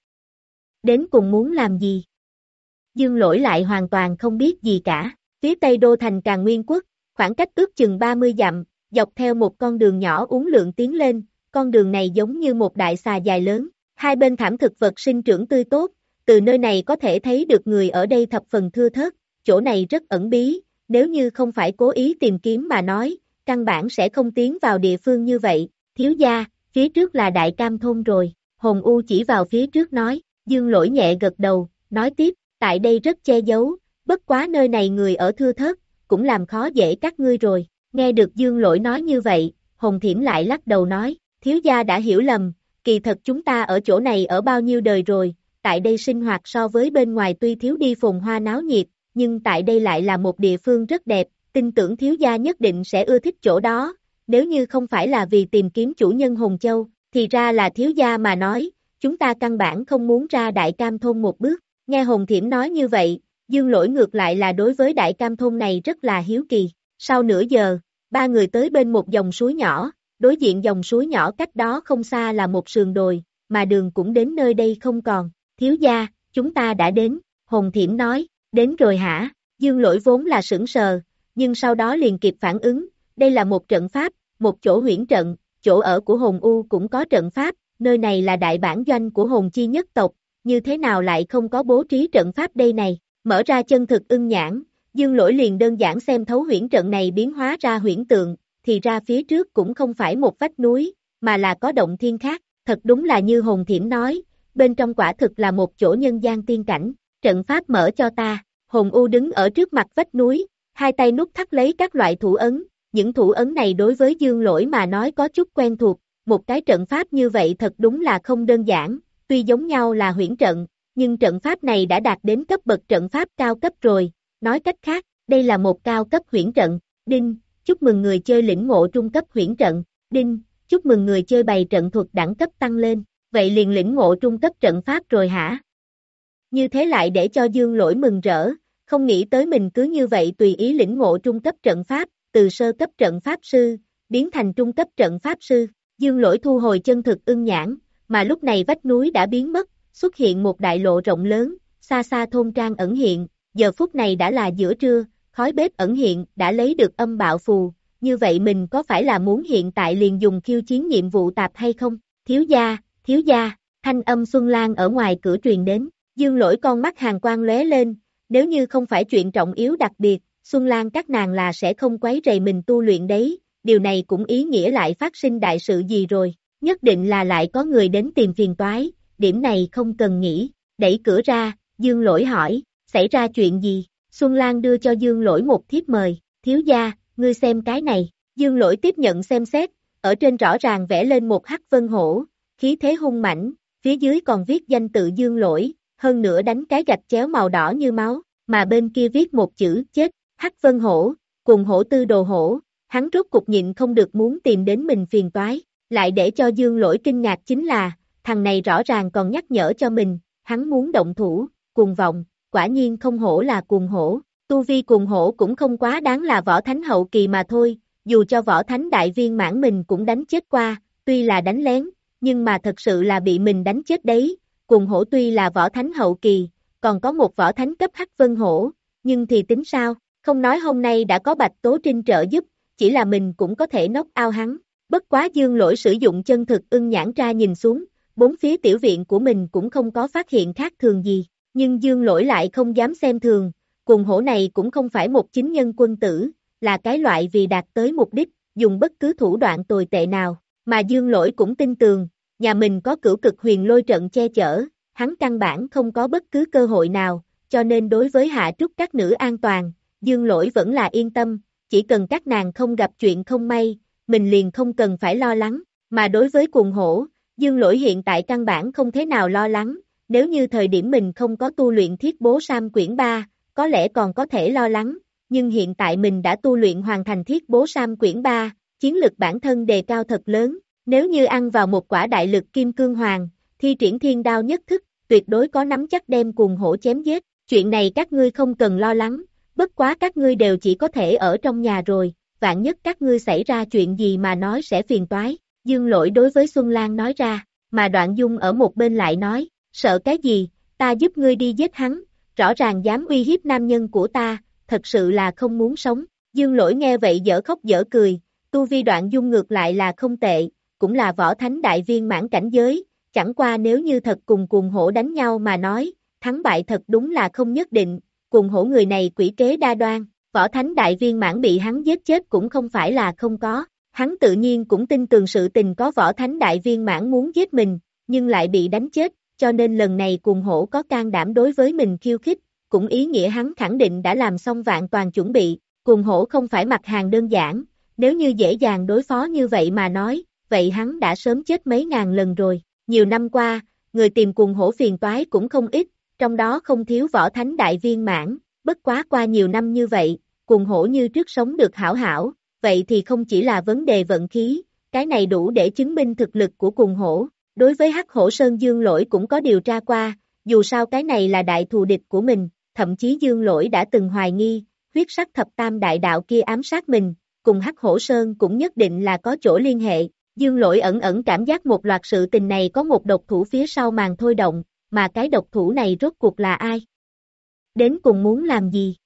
Đến cùng muốn làm gì? Dương Lỗi lại hoàn toàn không biết gì cả. Phía tây đô thành Càng Nguyên Quốc, khoảng cách ước chừng 30 dặm, dọc theo một con đường nhỏ uốn lượn tiến lên, con đường này giống như một đại xà dài lớn, hai bên thảm thực vật sinh trưởng tươi tốt, từ nơi này có thể thấy được người ở đây thập phần thưa thớt, chỗ này rất ẩn bí, nếu như không phải cố ý tìm kiếm mà nói, căn bản sẽ không tiến vào địa phương như vậy, thiếu gia, phía trước là đại cam thôn rồi, Hồng u chỉ vào phía trước nói, dương lỗi nhẹ gật đầu, nói tiếp, tại đây rất che giấu, bất quá nơi này người ở thưa thớt, cũng làm khó dễ các ngươi rồi, nghe được dương lỗi nói như vậy, Hồng Thiểm lại lắc đầu nói, thiếu gia đã hiểu lầm, kỳ thật chúng ta ở chỗ này ở bao nhiêu đời rồi, tại đây sinh hoạt so với bên ngoài tuy thiếu đi phồn hoa náo nhiệt, nhưng tại đây lại là một địa phương rất đẹp, tin tưởng thiếu gia nhất định sẽ ưa thích chỗ đó, nếu như không phải là vì tìm kiếm chủ nhân Hồng Châu, thì ra là thiếu gia mà nói, chúng ta căn bản không muốn ra đại cam thôn một bước, nghe Hồng Thiểm nói như vậy, dương lỗi ngược lại là đối với đại cam thôn này rất là hiếu kỳ, sau nửa giờ, ba người tới bên một dòng suối nhỏ, đối diện dòng suối nhỏ cách đó không xa là một sườn đồi, mà đường cũng đến nơi đây không còn, thiếu gia, chúng ta đã đến, Hồng Thiểm nói, đến rồi hả, dương lỗi vốn là sững sờ, nhưng sau đó liền kịp phản ứng, đây là một trận pháp, một chỗ huyển trận, chỗ ở của hồn U cũng có trận pháp, nơi này là đại bản doanh của hồn chi nhất tộc, như thế nào lại không có bố trí trận pháp đây này, mở ra chân thực ưng nhãn, dương lỗi liền đơn giản xem thấu huyển trận này biến hóa ra huyển tượng, thì ra phía trước cũng không phải một vách núi, mà là có động thiên khác, thật đúng là như hồn thiểm nói, bên trong quả thực là một chỗ nhân gian tiên cảnh, trận pháp mở cho ta, hồn U đứng ở trước mặt vách núi, hai tay nút thắt lấy các loại thủ ấn, những thủ ấn này đối với dương lỗi mà nói có chút quen thuộc, một cái trận pháp như vậy thật đúng là không đơn giản, tuy giống nhau là huyễn trận, nhưng trận pháp này đã đạt đến cấp bậc trận pháp cao cấp rồi, nói cách khác, đây là một cao cấp huyễn trận, đinh, chúc mừng người chơi lĩnh ngộ trung cấp huyễn trận, đinh, chúc mừng người chơi bày trận thuật đẳng cấp tăng lên, vậy liền lĩnh ngộ trung cấp trận pháp rồi hả? Như thế lại để cho dương lỗi mừng rỡ, không nghĩ tới mình cứ như vậy tùy ý lĩnh ngộ trung cấp trận pháp, từ sơ cấp trận pháp sư, biến thành trung cấp trận pháp sư, dương lỗi thu hồi chân thực ưng nhãn, mà lúc này vách núi đã biến mất, xuất hiện một đại lộ rộng lớn, xa xa thôn trang ẩn hiện, giờ phút này đã là giữa trưa, khói bếp ẩn hiện, đã lấy được âm bạo phù, như vậy mình có phải là muốn hiện tại liền dùng khiêu chiến nhiệm vụ tạp hay không? Thiếu gia, thiếu gia, thanh âm Xuân Lan ở ngoài cửa truyền đến, dương lỗi con mắt hàng quang lóe lên, nếu như không phải chuyện trọng yếu đặc biệt, Xuân Lan các nàng là sẽ không quấy rầy mình tu luyện đấy, điều này cũng ý nghĩa lại phát sinh đại sự gì rồi, nhất định là lại có người đến tìm phiền toái, điểm này không cần nghĩ, đẩy cửa ra, Dương Lỗi hỏi, xảy ra chuyện gì, Xuân Lan đưa cho Dương Lỗi một thiếp mời, thiếu gia, ngươi xem cái này, Dương Lỗi tiếp nhận xem xét, ở trên rõ ràng vẽ lên một hắc vân hổ, khí thế hung mãnh, phía dưới còn viết danh tự Dương Lỗi, hơn nữa đánh cái gạch chéo màu đỏ như máu, mà bên kia viết một chữ chết, Hắc Vân Hổ, cùng hổ tư đồ hổ, hắn rốt cục nhịn không được muốn tìm đến mình phiền toái, lại để cho Dương lỗi kinh ngạc chính là, thằng này rõ ràng còn nhắc nhở cho mình, hắn muốn động thủ, cuồng vọng, quả nhiên không hổ là cuồng hổ, tu vi cuồng hổ cũng không quá đáng là võ thánh hậu kỳ mà thôi, dù cho võ thánh đại viên mãn mình cũng đánh chết qua, tuy là đánh lén, nhưng mà thật sự là bị mình đánh chết đấy, Cùng hổ tuy là võ thánh hậu kỳ, còn có một võ thánh cấp hắc vân hổ, nhưng thì tính sao, không nói hôm nay đã có Bạch Tố Trinh trợ giúp, chỉ là mình cũng có thể nốc ao hắn. Bất quá dương lỗi sử dụng chân thực ưng nhãn ra nhìn xuống, bốn phía tiểu viện của mình cũng không có phát hiện khác thường gì, nhưng dương lỗi lại không dám xem thường, cùng hổ này cũng không phải một chính nhân quân tử, là cái loại vì đạt tới mục đích, dùng bất cứ thủ đoạn tồi tệ nào, mà dương lỗi cũng tin tường, nhà mình có cửu cực huyền lôi trận che chở, hắn căn bản không có bất cứ cơ hội nào, cho nên đối với hạ trúc các nữ an toàn, Dương lỗi vẫn là yên tâm, chỉ cần các nàng không gặp chuyện không may, mình liền không cần phải lo lắng, mà đối với cuồng hổ, dương lỗi hiện tại căn bản không thế nào lo lắng, nếu như thời điểm mình không có tu luyện thiết bố Sam quyển 3, có lẽ còn có thể lo lắng, nhưng hiện tại mình đã tu luyện hoàn thành thiết bố Sam quyển 3, chiến lực bản thân đề cao thật lớn, nếu như ăn vào một quả đại lực kim cương hoàng, thi triển thiên đao nhất thức, tuyệt đối có nắm chắc đem cuồng hổ chém giết, chuyện này các ngươi không cần lo lắng, bất quá các ngươi đều chỉ có thể ở trong nhà rồi, vạn nhất các ngươi xảy ra chuyện gì mà nói sẽ phiền toái, dương lỗi đối với Xuân Lan nói ra, mà đoạn dung ở một bên lại nói, sợ cái gì, ta giúp ngươi đi giết hắn, rõ ràng dám uy hiếp nam nhân của ta, thật sự là không muốn sống, dương lỗi nghe vậy dở khóc dở cười, tu vi đoạn dung ngược lại là không tệ, cũng là võ thánh đại viên mãn cảnh giới, chẳng qua nếu như thật cùng cuồng hổ đánh nhau mà nói, thắng bại thật đúng là không nhất định, cuồng hổ người này quỷ kế đa đoan, võ thánh đại viên mãn bị hắn giết chết cũng không phải là không có, hắn tự nhiên cũng tin tường sự tình có võ thánh đại viên mãn muốn giết mình, nhưng lại bị đánh chết, cho nên lần này cuồng hổ có can đảm đối với mình khiêu khích, cũng ý nghĩa hắn khẳng định đã làm xong vạn toàn chuẩn bị, cuồng hổ không phải mặt hàng đơn giản, nếu như dễ dàng đối phó như vậy mà nói, vậy hắn đã sớm chết mấy ngàn lần rồi, nhiều năm qua, người tìm cuồng hổ phiền toái cũng không ít, trong đó không thiếu võ thánh đại viên mãn, bất quá qua nhiều năm như vậy, cuồng hổ như trước sống được hảo hảo, vậy thì không chỉ là vấn đề vận khí, cái này đủ để chứng minh thực lực của cuồng hổ. Đối với hắc hổ Sơn Dương Lỗi cũng có điều tra qua, dù sao cái này là đại thù địch của mình, thậm chí Dương Lỗi đã từng hoài nghi, huyết sắc thập tam đại đạo kia ám sát mình, cùng hắc hổ Sơn cũng nhất định là có chỗ liên hệ. Dương Lỗi ẩn ẩn cảm giác một loạt sự tình này có một độc thủ phía sau màn thôi động, mà cái độc thủ này rốt cuộc là ai? Đến cùng muốn làm gì?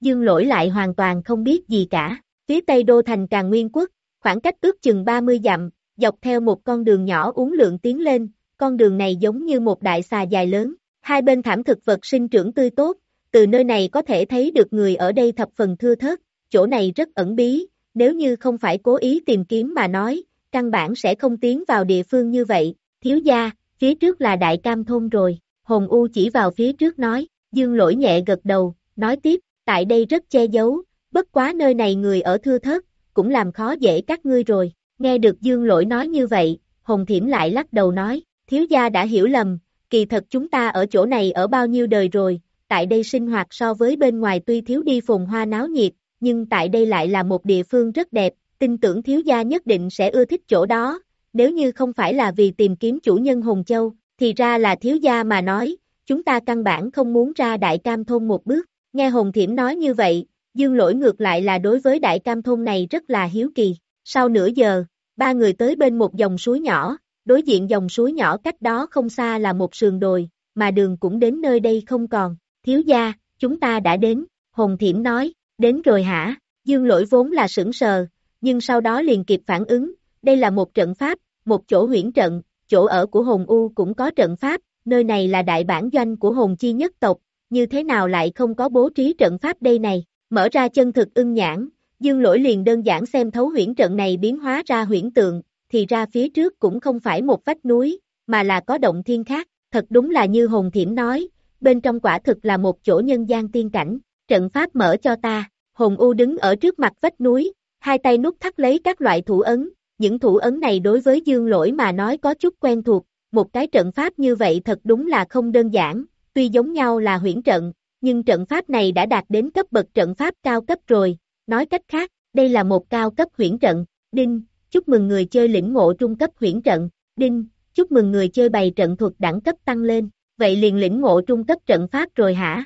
Dương Lỗi lại hoàn toàn không biết gì cả. Phía tây đô thành càng nguyên quốc, khoảng cách ước chừng 30 dặm, dọc theo một con đường nhỏ uốn lượn tiến lên, con đường này giống như một đại xà dài lớn, hai bên thảm thực vật sinh trưởng tươi tốt, từ nơi này có thể thấy được người ở đây thập phần thưa thớt, chỗ này rất ẩn bí, nếu như không phải cố ý tìm kiếm mà nói, căn bản sẽ không tiến vào địa phương như vậy, thiếu gia, phía trước là đại cam thôn rồi, Hồng u chỉ vào phía trước nói, dương lỗi nhẹ gật đầu, nói tiếp, tại đây rất che giấu, bất quá nơi này người ở thưa thớt, cũng làm khó dễ các ngươi rồi, nghe được dương lỗi nói như vậy, Hồng thiểm lại lắc đầu nói, thiếu gia đã hiểu lầm, kỳ thật chúng ta ở chỗ này ở bao nhiêu đời rồi, tại đây sinh hoạt so với bên ngoài tuy thiếu đi phồn hoa náo nhiệt, nhưng tại đây lại là một địa phương rất đẹp, tin tưởng thiếu gia nhất định sẽ ưa thích chỗ đó, nếu như không phải là vì tìm kiếm chủ nhân Hồng Châu, thì ra là thiếu gia mà nói, chúng ta căn bản không muốn ra đại cam thôn một bước, nghe Hồng Thiểm nói như vậy, dương lỗi ngược lại là đối với đại cam thôn này rất là hiếu kỳ, sau nửa giờ, ba người tới bên một dòng suối nhỏ, đối diện dòng suối nhỏ cách đó không xa là một sườn đồi, mà đường cũng đến nơi đây không còn, thiếu gia, chúng ta đã đến, Hồng Thiểm nói, đến rồi hả, dương lỗi vốn là sững sờ, nhưng sau đó liền kịp phản ứng, đây là một trận pháp, một chỗ huyển trận, chỗ ở của hồn U cũng có trận pháp, nơi này là đại bản doanh của hồn chi nhất tộc, như thế nào lại không có bố trí trận pháp đây này, mở ra chân thực ưng nhãn, dương lỗi liền đơn giản xem thấu huyển trận này biến hóa ra huyển tượng, thì ra phía trước cũng không phải một vách núi, mà là có động thiên khác, thật đúng là như hồn thiểm nói, bên trong quả thực là một chỗ nhân gian tiên cảnh, trận pháp mở cho ta, hồn U đứng ở trước mặt vách núi, hai tay nút thắt lấy các loại thủ ấn, những thủ ấn này đối với dương lỗi mà nói có chút quen thuộc, một cái trận pháp như vậy thật đúng là không đơn giản, tuy giống nhau là huyển trận, nhưng trận pháp này đã đạt đến cấp bậc trận pháp cao cấp rồi, nói cách khác, đây là một cao cấp huyển trận, đinh, chúc mừng người chơi lĩnh ngộ trung cấp huyển trận, đinh, chúc mừng người chơi bày trận thuật đẳng cấp tăng lên, vậy liền lĩnh ngộ trung cấp trận pháp rồi hả?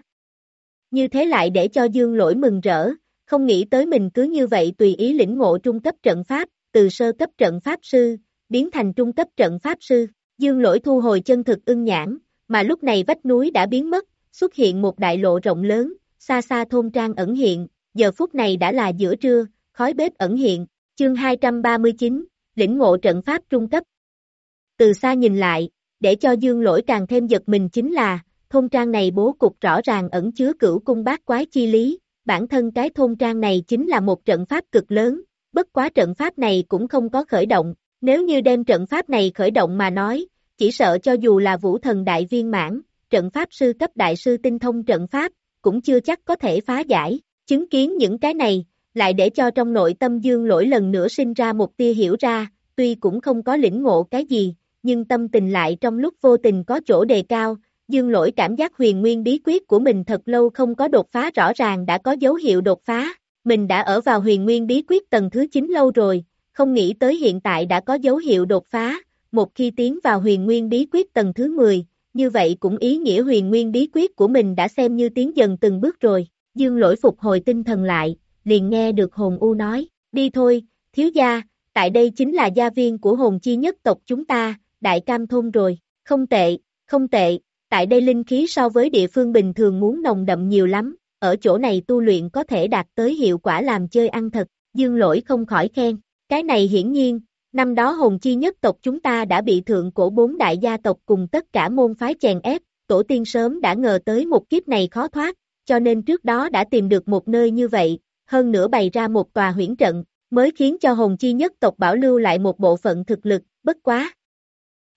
Như thế lại để cho dương lỗi mừng rỡ, không nghĩ tới mình cứ như vậy tùy ý lĩnh ngộ trung cấp trận pháp, từ sơ cấp trận pháp sư, biến thành trung cấp trận pháp sư, dương lỗi thu hồi chân thực ưng nhãn, mà lúc này vách núi đã biến mất, xuất hiện một đại lộ rộng lớn, xa xa thôn trang ẩn hiện, giờ phút này đã là giữa trưa, khói bếp ẩn hiện, chương 239, lĩnh ngộ trận pháp trung cấp. Từ xa nhìn lại, để cho dương lỗi càng thêm giật mình chính là, thôn trang này bố cục rõ ràng ẩn chứa cửu cung bát quái chi lý, bản thân cái thôn trang này chính là một trận pháp cực lớn, bất quá trận pháp này cũng không có khởi động, nếu như đem trận pháp này khởi động mà nói, chỉ sợ cho dù là vũ thần đại viên mãn, trận pháp sư cấp đại sư tinh thông trận pháp, cũng chưa chắc có thể phá giải, chứng kiến những cái này, lại để cho trong nội tâm dương lỗi lần nữa sinh ra một tia hiểu ra, tuy cũng không có lĩnh ngộ cái gì, nhưng tâm tình lại trong lúc vô tình có chỗ đề cao, dương lỗi cảm giác huyền nguyên bí quyết của mình thật lâu không có đột phá rõ ràng đã có dấu hiệu đột phá, mình đã ở vào huyền nguyên bí quyết tầng thứ 9 lâu rồi, không nghĩ tới hiện tại đã có dấu hiệu đột phá, một khi tiến vào huyền nguyên bí quyết tầng thứ 10, như vậy cũng ý nghĩa huyền nguyên bí quyết của mình đã xem như tiến dần từng bước rồi, dương lỗi phục hồi tinh thần lại, liền nghe được hồn u nói, đi thôi, thiếu gia, tại đây chính là gia viên của hồn chi nhất tộc chúng ta, đại cam thôn rồi, không tệ, không tệ, tại đây linh khí so với địa phương bình thường muốn nồng đậm nhiều lắm, ở chỗ này tu luyện có thể đạt tới hiệu quả làm chơi ăn thật, dương lỗi không khỏi khen, cái này hiển nhiên, năm đó hồn chi nhất tộc chúng ta đã bị thượng cổ bốn đại gia tộc cùng tất cả môn phái chèn ép, tổ tiên sớm đã ngờ tới một kiếp này khó thoát, cho nên trước đó đã tìm được một nơi như vậy, hơn nữa bày ra một tòa huyển trận, mới khiến cho hồn chi nhất tộc bảo lưu lại một bộ phận thực lực, bất quá.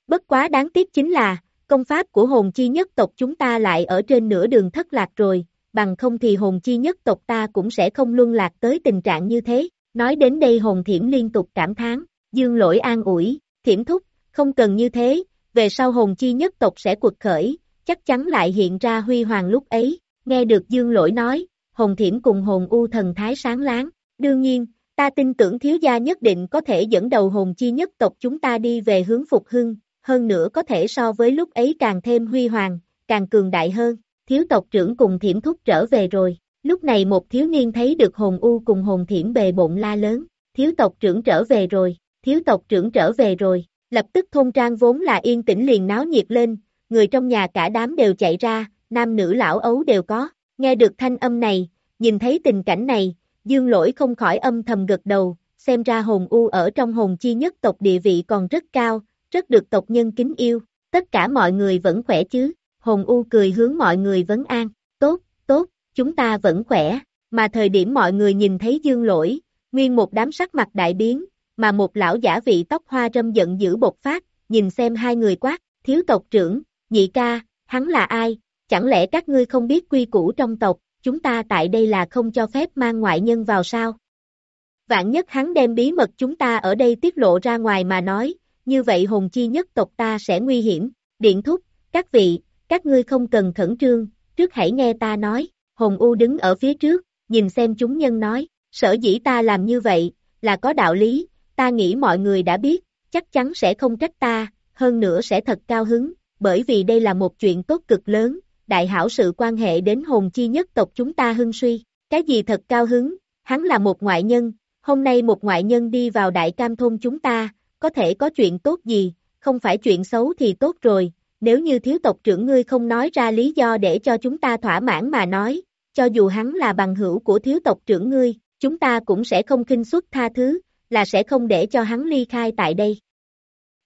Bất quá đáng tiếc chính là, công pháp của hồn chi nhất tộc chúng ta lại ở trên nửa đường thất lạc rồi, bằng không thì hồn chi nhất tộc ta cũng sẽ không luân lạc tới tình trạng như thế. Nói đến đây hồn thiểm liên tục cảm thán, dương lỗi an ủi, thiểm thúc, không cần như thế, về sau hồn chi nhất tộc sẽ cuộc khởi, chắc chắn lại hiện ra huy hoàng lúc ấy, nghe được dương lỗi nói, hồn thiểm cùng hồn u thần thái sáng láng, đương nhiên, ta tin tưởng thiếu gia nhất định có thể dẫn đầu hồn chi nhất tộc chúng ta đi về hướng phục hưng, hơn nữa có thể so với lúc ấy càng thêm huy hoàng, càng cường đại hơn, thiếu tộc trưởng cùng thiểm thúc trở về rồi, lúc này một thiếu niên thấy được hồn u cùng hồn thiểm bề bộn la lớn, thiếu tộc trưởng trở về rồi, thiếu tộc trưởng trở về rồi, lập tức thôn trang vốn là yên tĩnh liền náo nhiệt lên, người trong nhà cả đám đều chạy ra, nam nữ lão ấu đều có, nghe được thanh âm này, nhìn thấy tình cảnh này, dương lỗi không khỏi âm thầm gật đầu, xem ra hồn u ở trong hồn chi nhất tộc địa vị còn rất cao, rất được tộc nhân kính yêu, tất cả mọi người vẫn khỏe chứ, Hồng u cười hướng mọi người vấn an, tốt, tốt, chúng ta vẫn khỏe, mà thời điểm mọi người nhìn thấy dương lỗi, nguyên một đám sắc mặt đại biến, mà một lão giả vị tóc hoa râm giận dữ bột phát, nhìn xem hai người quát, thiếu tộc trưởng, nhị ca, hắn là ai, chẳng lẽ các ngươi không biết quy củ trong tộc, chúng ta tại đây là không cho phép mang ngoại nhân vào sao? Vạn nhất hắn đem bí mật chúng ta ở đây tiết lộ ra ngoài mà nói, như vậy hồn chi nhất tộc ta sẽ nguy hiểm, điện thúc, các vị, các ngươi không cần khẩn trương, trước hãy nghe ta nói, hồn u đứng ở phía trước, nhìn xem chúng nhân nói, sở dĩ ta làm như vậy, là có đạo lý, ta nghĩ mọi người đã biết, chắc chắn sẽ không trách ta, hơn nữa sẽ thật cao hứng, bởi vì đây là một chuyện tốt cực lớn, đại hảo sự quan hệ đến hồn chi nhất tộc chúng ta hưng suy, cái gì thật cao hứng, hắn là một ngoại nhân, hôm nay một ngoại nhân đi vào đại cam thôn chúng ta, có thể có chuyện tốt gì, không phải chuyện xấu thì tốt rồi, nếu như thiếu tộc trưởng ngươi không nói ra lý do để cho chúng ta thỏa mãn mà nói, cho dù hắn là bằng hữu của thiếu tộc trưởng ngươi, chúng ta cũng sẽ không kinh suất tha thứ, là sẽ không để cho hắn ly khai tại đây.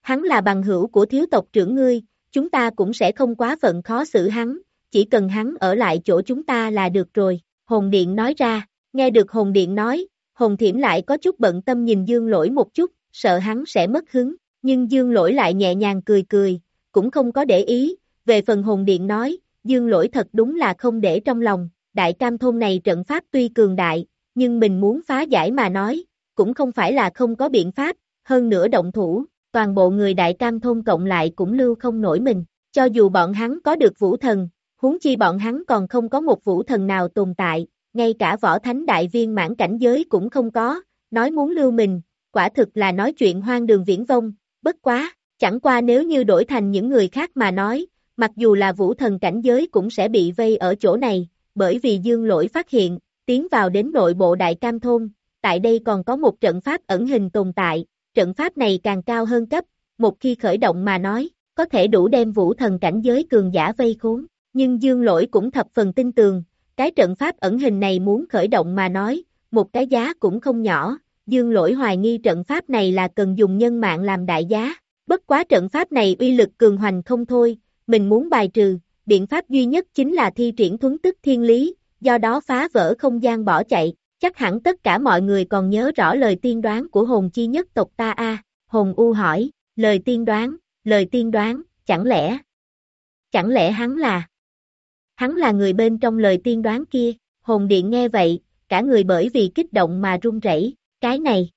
Hắn là bằng hữu của thiếu tộc trưởng ngươi, chúng ta cũng sẽ không quá phận khó xử hắn, chỉ cần hắn ở lại chỗ chúng ta là được rồi, hồn điện nói ra, nghe được hồn điện nói, hồn thiểm lại có chút bận tâm nhìn dương lỗi một chút, sợ hắn sẽ mất hứng, nhưng dương lỗi lại nhẹ nhàng cười cười, cũng không có để ý, về phần hồn điện nói, dương lỗi thật đúng là không để trong lòng, đại cam thôn này trận pháp tuy cường đại, nhưng mình muốn phá giải mà nói, cũng không phải là không có biện pháp, hơn nữa động thủ, toàn bộ người đại cam thôn cộng lại cũng lưu không nổi mình, cho dù bọn hắn có được vũ thần, huống chi bọn hắn còn không có một vũ thần nào tồn tại, ngay cả võ thánh đại viên mãn cảnh giới cũng không có, nói muốn lưu mình, quả thực là nói chuyện hoang đường viễn vông, bất quá, chẳng qua nếu như đổi thành những người khác mà nói, mặc dù là vũ thần cảnh giới cũng sẽ bị vây ở chỗ này, bởi vì dương lỗi phát hiện, tiến vào đến nội bộ đại cam thôn, tại đây còn có một trận pháp ẩn hình tồn tại, trận pháp này càng cao hơn cấp, một khi khởi động mà nói, có thể đủ đem vũ thần cảnh giới cường giả vây khốn, nhưng dương lỗi cũng thập phần tin tường, cái trận pháp ẩn hình này muốn khởi động mà nói, một cái giá cũng không nhỏ, dương lỗi hoài nghi trận pháp này là cần dùng nhân mạng làm đại giá, bất quá trận pháp này uy lực cường hoành không thôi, mình muốn bài trừ, biện pháp duy nhất chính là thi triển thuấn tức thiên lý, do đó phá vỡ không gian bỏ chạy, chắc hẳn tất cả mọi người còn nhớ rõ lời tiên đoán của hồn chi nhất tộc ta a. Hồn u hỏi, lời tiên đoán, lời tiên đoán, chẳng lẽ, chẳng lẽ hắn là, hắn là người bên trong lời tiên đoán kia, hồn điện nghe vậy, cả người bởi vì kích động mà run rẩy, cái này,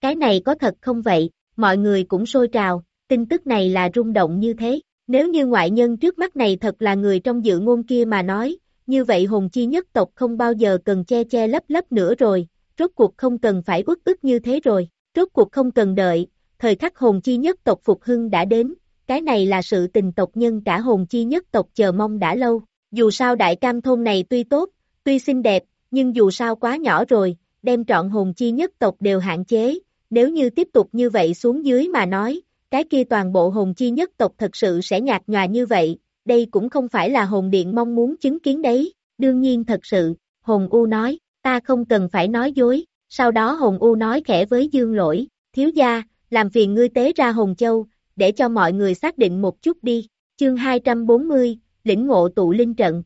cái này có thật không vậy, mọi người cũng sôi trào, tin tức này là rung động như thế, nếu như ngoại nhân trước mắt này thật là người trong dự ngôn kia mà nói, như vậy hồn chi nhất tộc không bao giờ cần che che lấp lấp nữa rồi, rốt cuộc không cần phải uất ức như thế rồi, rốt cuộc không cần đợi, thời khắc hồn chi nhất tộc phục hưng đã đến, cái này là sự tình tộc nhân cả hồn chi nhất tộc chờ mong đã lâu, dù sao đại cam thôn này tuy tốt, tuy xinh đẹp, nhưng dù sao quá nhỏ rồi, đem trọn hồn chi nhất tộc đều hạn chế, nếu như tiếp tục như vậy xuống dưới mà nói, cái kia toàn bộ hồn chi nhất tộc thật sự sẽ nhạt nhòa như vậy, đây cũng không phải là hồn điện mong muốn chứng kiến đấy, đương nhiên thật sự, hồn U nói, ta không cần phải nói dối, sau đó hồn U nói khẽ với dương lỗi, thiếu gia, làm phiền ngươi tế ra hồn châu, để cho mọi người xác định một chút đi, chương 240, lĩnh ngộ tụ linh trận.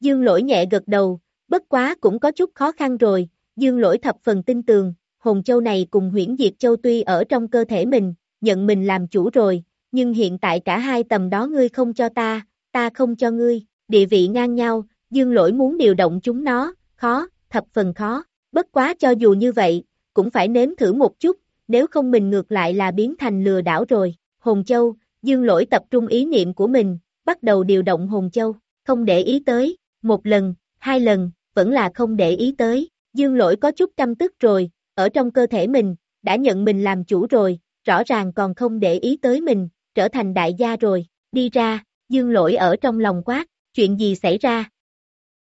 Dương lỗi nhẹ gật đầu, bất quá cũng có chút khó khăn rồi, dương lỗi thập phần tin tường, hồn châu này cùng huyễn diệt châu tuy ở trong cơ thể mình, nhận mình làm chủ rồi, nhưng hiện tại cả hai tầm đó ngươi không cho ta, ta không cho ngươi, địa vị ngang nhau, dương lỗi muốn điều động chúng nó, khó, thập phần khó, bất quá cho dù như vậy, cũng phải nếm thử một chút, nếu không mình ngược lại là biến thành lừa đảo rồi, Hồn Châu, dương lỗi tập trung ý niệm của mình, bắt đầu điều động Hồn Châu, không để ý tới, một lần, hai lần, vẫn là không để ý tới, dương lỗi có chút căm tức rồi, ở trong cơ thể mình, đã nhận mình làm chủ rồi, rõ ràng còn không để ý tới mình, trở thành đại gia rồi, đi ra, dương lỗi ở trong lòng quát, chuyện gì xảy ra?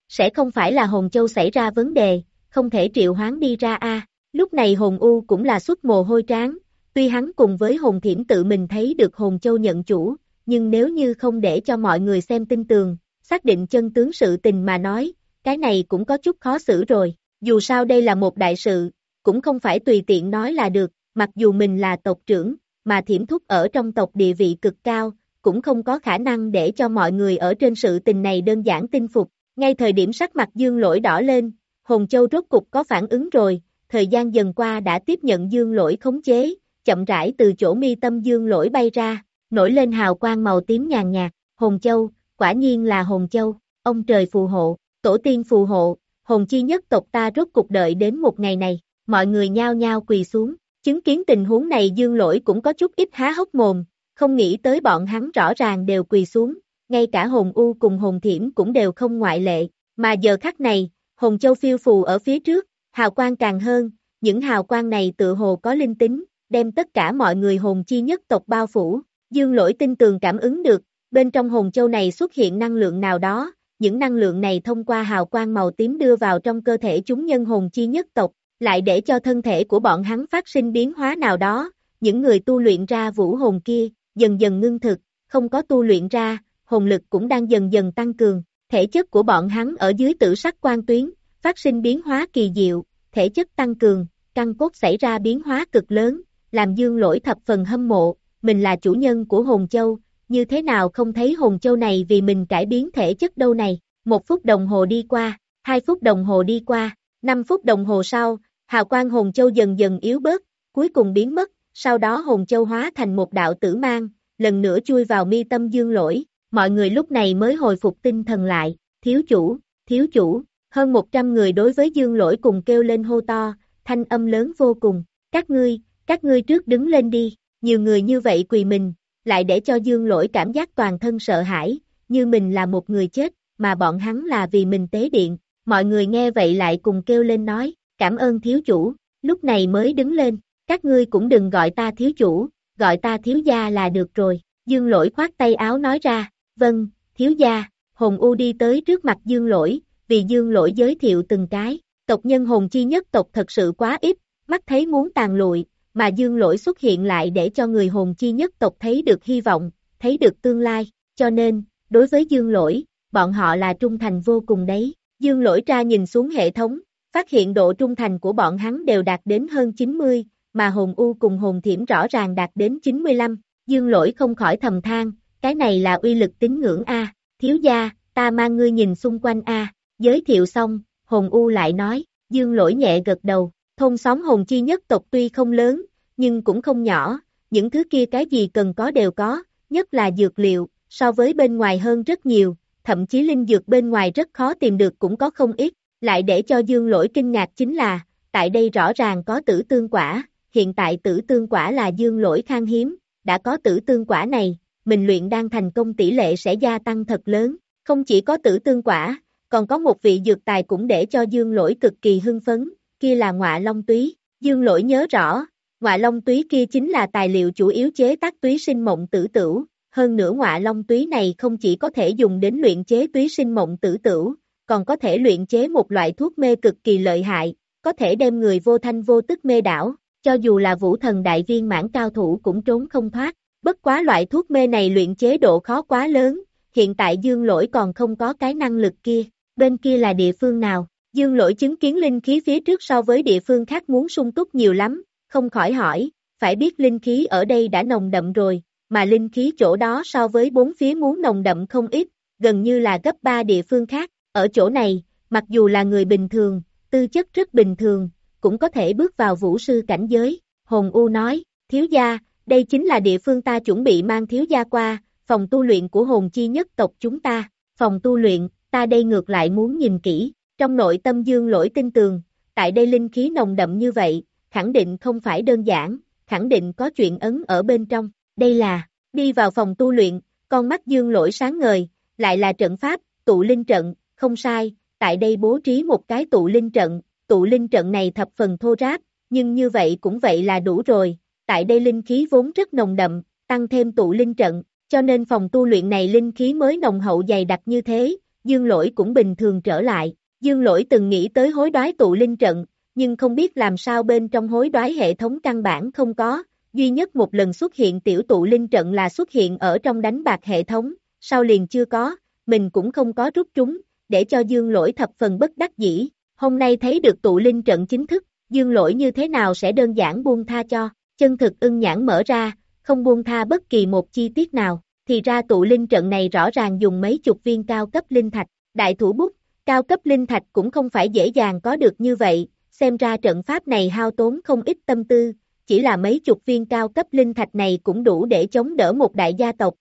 Sẽ không phải là hồn châu xảy ra vấn đề, không thể triệu hoán đi ra a lúc này hồn u cũng là xuất mồ hôi tráng, tuy hắn cùng với hồn thiểm tự mình thấy được hồn châu nhận chủ, nhưng nếu như không để cho mọi người xem tin tường, xác định chân tướng sự tình mà nói, cái này cũng có chút khó xử rồi, dù sao đây là một đại sự, cũng không phải tùy tiện nói là được, mặc dù mình là tộc trưởng, mà thiểm thúc ở trong tộc địa vị cực cao, cũng không có khả năng để cho mọi người ở trên sự tình này đơn giản tin phục. Ngay thời điểm sắc mặt dương lỗi đỏ lên, Hồn Châu rốt cục có phản ứng rồi, thời gian dần qua đã tiếp nhận dương lỗi khống chế, chậm rãi từ chỗ mi tâm dương lỗi bay ra, nổi lên hào quang màu tím nhàn nhạt, Hồn Châu, quả nhiên là Hồn Châu, ông trời phù hộ, tổ tiên phù hộ, hồn chi nhất tộc ta rốt cục đợi đến một ngày này, mọi người nhao nhao quỳ xuống, chứng kiến tình huống này dương lỗi cũng có chút ít há hốc mồm, không nghĩ tới bọn hắn rõ ràng đều quỳ xuống, ngay cả hồn u cùng hồn thiểm cũng đều không ngoại lệ, mà giờ khắc này, hồn châu phiêu phù ở phía trước, hào quang càng hơn, những hào quang này tự hồ có linh tính, đem tất cả mọi người hồn chi nhất tộc bao phủ, dương lỗi tin tường cảm ứng được, bên trong hồn châu này xuất hiện năng lượng nào đó, những năng lượng này thông qua hào quang màu tím đưa vào trong cơ thể chúng nhân hồn chi nhất tộc, lại để cho thân thể của bọn hắn phát sinh biến hóa nào đó, những người tu luyện ra vũ hồn kia, dần dần ngưng thực, không có tu luyện ra, hồn lực cũng đang dần dần tăng cường, thể chất của bọn hắn ở dưới tử sắc quan tuyến, phát sinh biến hóa kỳ diệu, thể chất tăng cường, căn cốt xảy ra biến hóa cực lớn, làm dương lỗi thập phần hâm mộ, mình là chủ nhân của hồn châu, như thế nào không thấy hồn châu này vì mình cải biến thể chất đâu này, một phút đồng hồ đi qua, hai phút đồng hồ đi qua, năm phút đồng hồ sau, hào quang hồn châu dần dần yếu bớt, cuối cùng biến mất, sau đó hồn châu hóa thành một đạo tử mang, lần nữa chui vào mi tâm dương lỗi, mọi người lúc này mới hồi phục tinh thần lại, thiếu chủ, thiếu chủ, hơn 100 người đối với dương lỗi cùng kêu lên hô to, thanh âm lớn vô cùng, các ngươi, các ngươi trước đứng lên đi, nhiều người như vậy quỳ mình, lại để cho dương lỗi cảm giác toàn thân sợ hãi, như mình là một người chết, mà bọn hắn là vì mình tế điện, mọi người nghe vậy lại cùng kêu lên nói, cảm ơn thiếu chủ, lúc này mới đứng lên, các ngươi cũng đừng gọi ta thiếu chủ, gọi ta thiếu gia là được rồi, dương lỗi khoát tay áo nói ra, vâng, thiếu gia, hồn u đi tới trước mặt dương lỗi, vì dương lỗi giới thiệu từng cái, tộc nhân hồn chi nhất tộc thật sự quá ít, mắt thấy muốn tàn lụi, mà dương lỗi xuất hiện lại để cho người hồn chi nhất tộc thấy được hy vọng, thấy được tương lai, cho nên, đối với dương lỗi, bọn họ là trung thành vô cùng đấy. Dương lỗi ra nhìn xuống hệ thống, phát hiện độ trung thành của bọn hắn đều đạt đến hơn 90, mà hồn u cùng hồn thiểm rõ ràng đạt đến 95. Dương lỗi không khỏi thầm than, cái này là uy lực tín ngưỡng A, thiếu gia, ta mang ngươi nhìn xung quanh A, giới thiệu xong, hồn u lại nói, dương lỗi nhẹ gật đầu, thôn xóm hồn chi nhất tộc tuy không lớn, nhưng cũng không nhỏ, những thứ kia cái gì cần có đều có, nhất là dược liệu, so với bên ngoài hơn rất nhiều, thậm chí linh dược bên ngoài rất khó tìm được cũng có không ít, lại để cho dương lỗi kinh ngạc chính là, tại đây rõ ràng có tử tương quả, hiện tại tử tương quả là dương lỗi khan hiếm, đã có tử tương quả này, mình luyện đang thành công tỷ lệ sẽ gia tăng thật lớn, không chỉ có tử tương quả, còn có một vị dược tài cũng để cho dương lỗi cực kỳ hưng phấn, kia là ngọa long túy, dương lỗi nhớ rõ, ngọa long túy kia chính là tài liệu chủ yếu chế tác túy sinh mộng tử tửu, hơn nữa ngọa long túy này không chỉ có thể dùng đến luyện chế túy sinh mộng tử tửu, còn có thể luyện chế một loại thuốc mê cực kỳ lợi hại, có thể đem người vô thanh vô tức mê đảo, cho dù là vũ thần đại viên mãn cao thủ cũng trốn không thoát, bất quá loại thuốc mê này luyện chế độ khó quá lớn, hiện tại dương lỗi còn không có cái năng lực kia, bên kia là địa phương nào, dương lỗi chứng kiến linh khí phía trước so với địa phương khác muốn sung túc nhiều lắm, không khỏi hỏi, phải biết linh khí ở đây đã nồng đậm rồi, mà linh khí chỗ đó so với bốn phía muốn nồng đậm không ít, gần như là gấp ba địa phương khác, ở chỗ này, mặc dù là người bình thường, tư chất rất bình thường, cũng có thể bước vào vũ sư cảnh giới, hồn u nói, thiếu gia, đây chính là địa phương ta chuẩn bị mang thiếu gia qua, phòng tu luyện của hồn chi nhất tộc chúng ta, phòng tu luyện, ta đây ngược lại muốn nhìn kỹ, trong nội tâm dương lỗi tin tường, tại đây linh khí nồng đậm như vậy, khẳng định không phải đơn giản, khẳng định có chuyện ấn ở bên trong, đây là, đi vào phòng tu luyện, con mắt dương lỗi sáng ngời, lại là trận pháp, tụ linh trận, không sai, tại đây bố trí một cái tụ linh trận, tụ linh trận này thập phần thô ráp, nhưng như vậy cũng vậy là đủ rồi, tại đây linh khí vốn rất nồng đậm, tăng thêm tụ linh trận, cho nên phòng tu luyện này linh khí mới nồng hậu dày đặc như thế, dương lỗi cũng bình thường trở lại, dương lỗi từng nghĩ tới hối đoái tụ linh trận, nhưng không biết làm sao bên trong hối đoái hệ thống căn bản không có, duy nhất một lần xuất hiện tiểu tụ linh trận là xuất hiện ở trong đánh bạc hệ thống, sau liền chưa có, mình cũng không có rút chúng, để cho dương lỗi thập phần bất đắc dĩ, hôm nay thấy được tụ linh trận chính thức, dương lỗi như thế nào sẽ đơn giản buông tha cho, chân thực ưng nhãn mở ra, không buông tha bất kỳ một chi tiết nào, thì ra tụ linh trận này rõ ràng dùng mấy chục viên cao cấp linh thạch, đại thủ bút, cao cấp linh thạch cũng không phải dễ dàng có được như vậy, xem ra trận pháp này hao tốn không ít tâm tư, chỉ là mấy chục viên cao cấp linh thạch này cũng đủ để chống đỡ một đại gia tộc,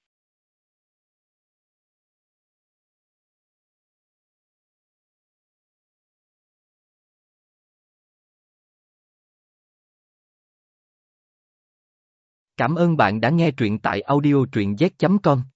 Cảm ơn bạn đã nghe truyện tại audiotruyenz.com.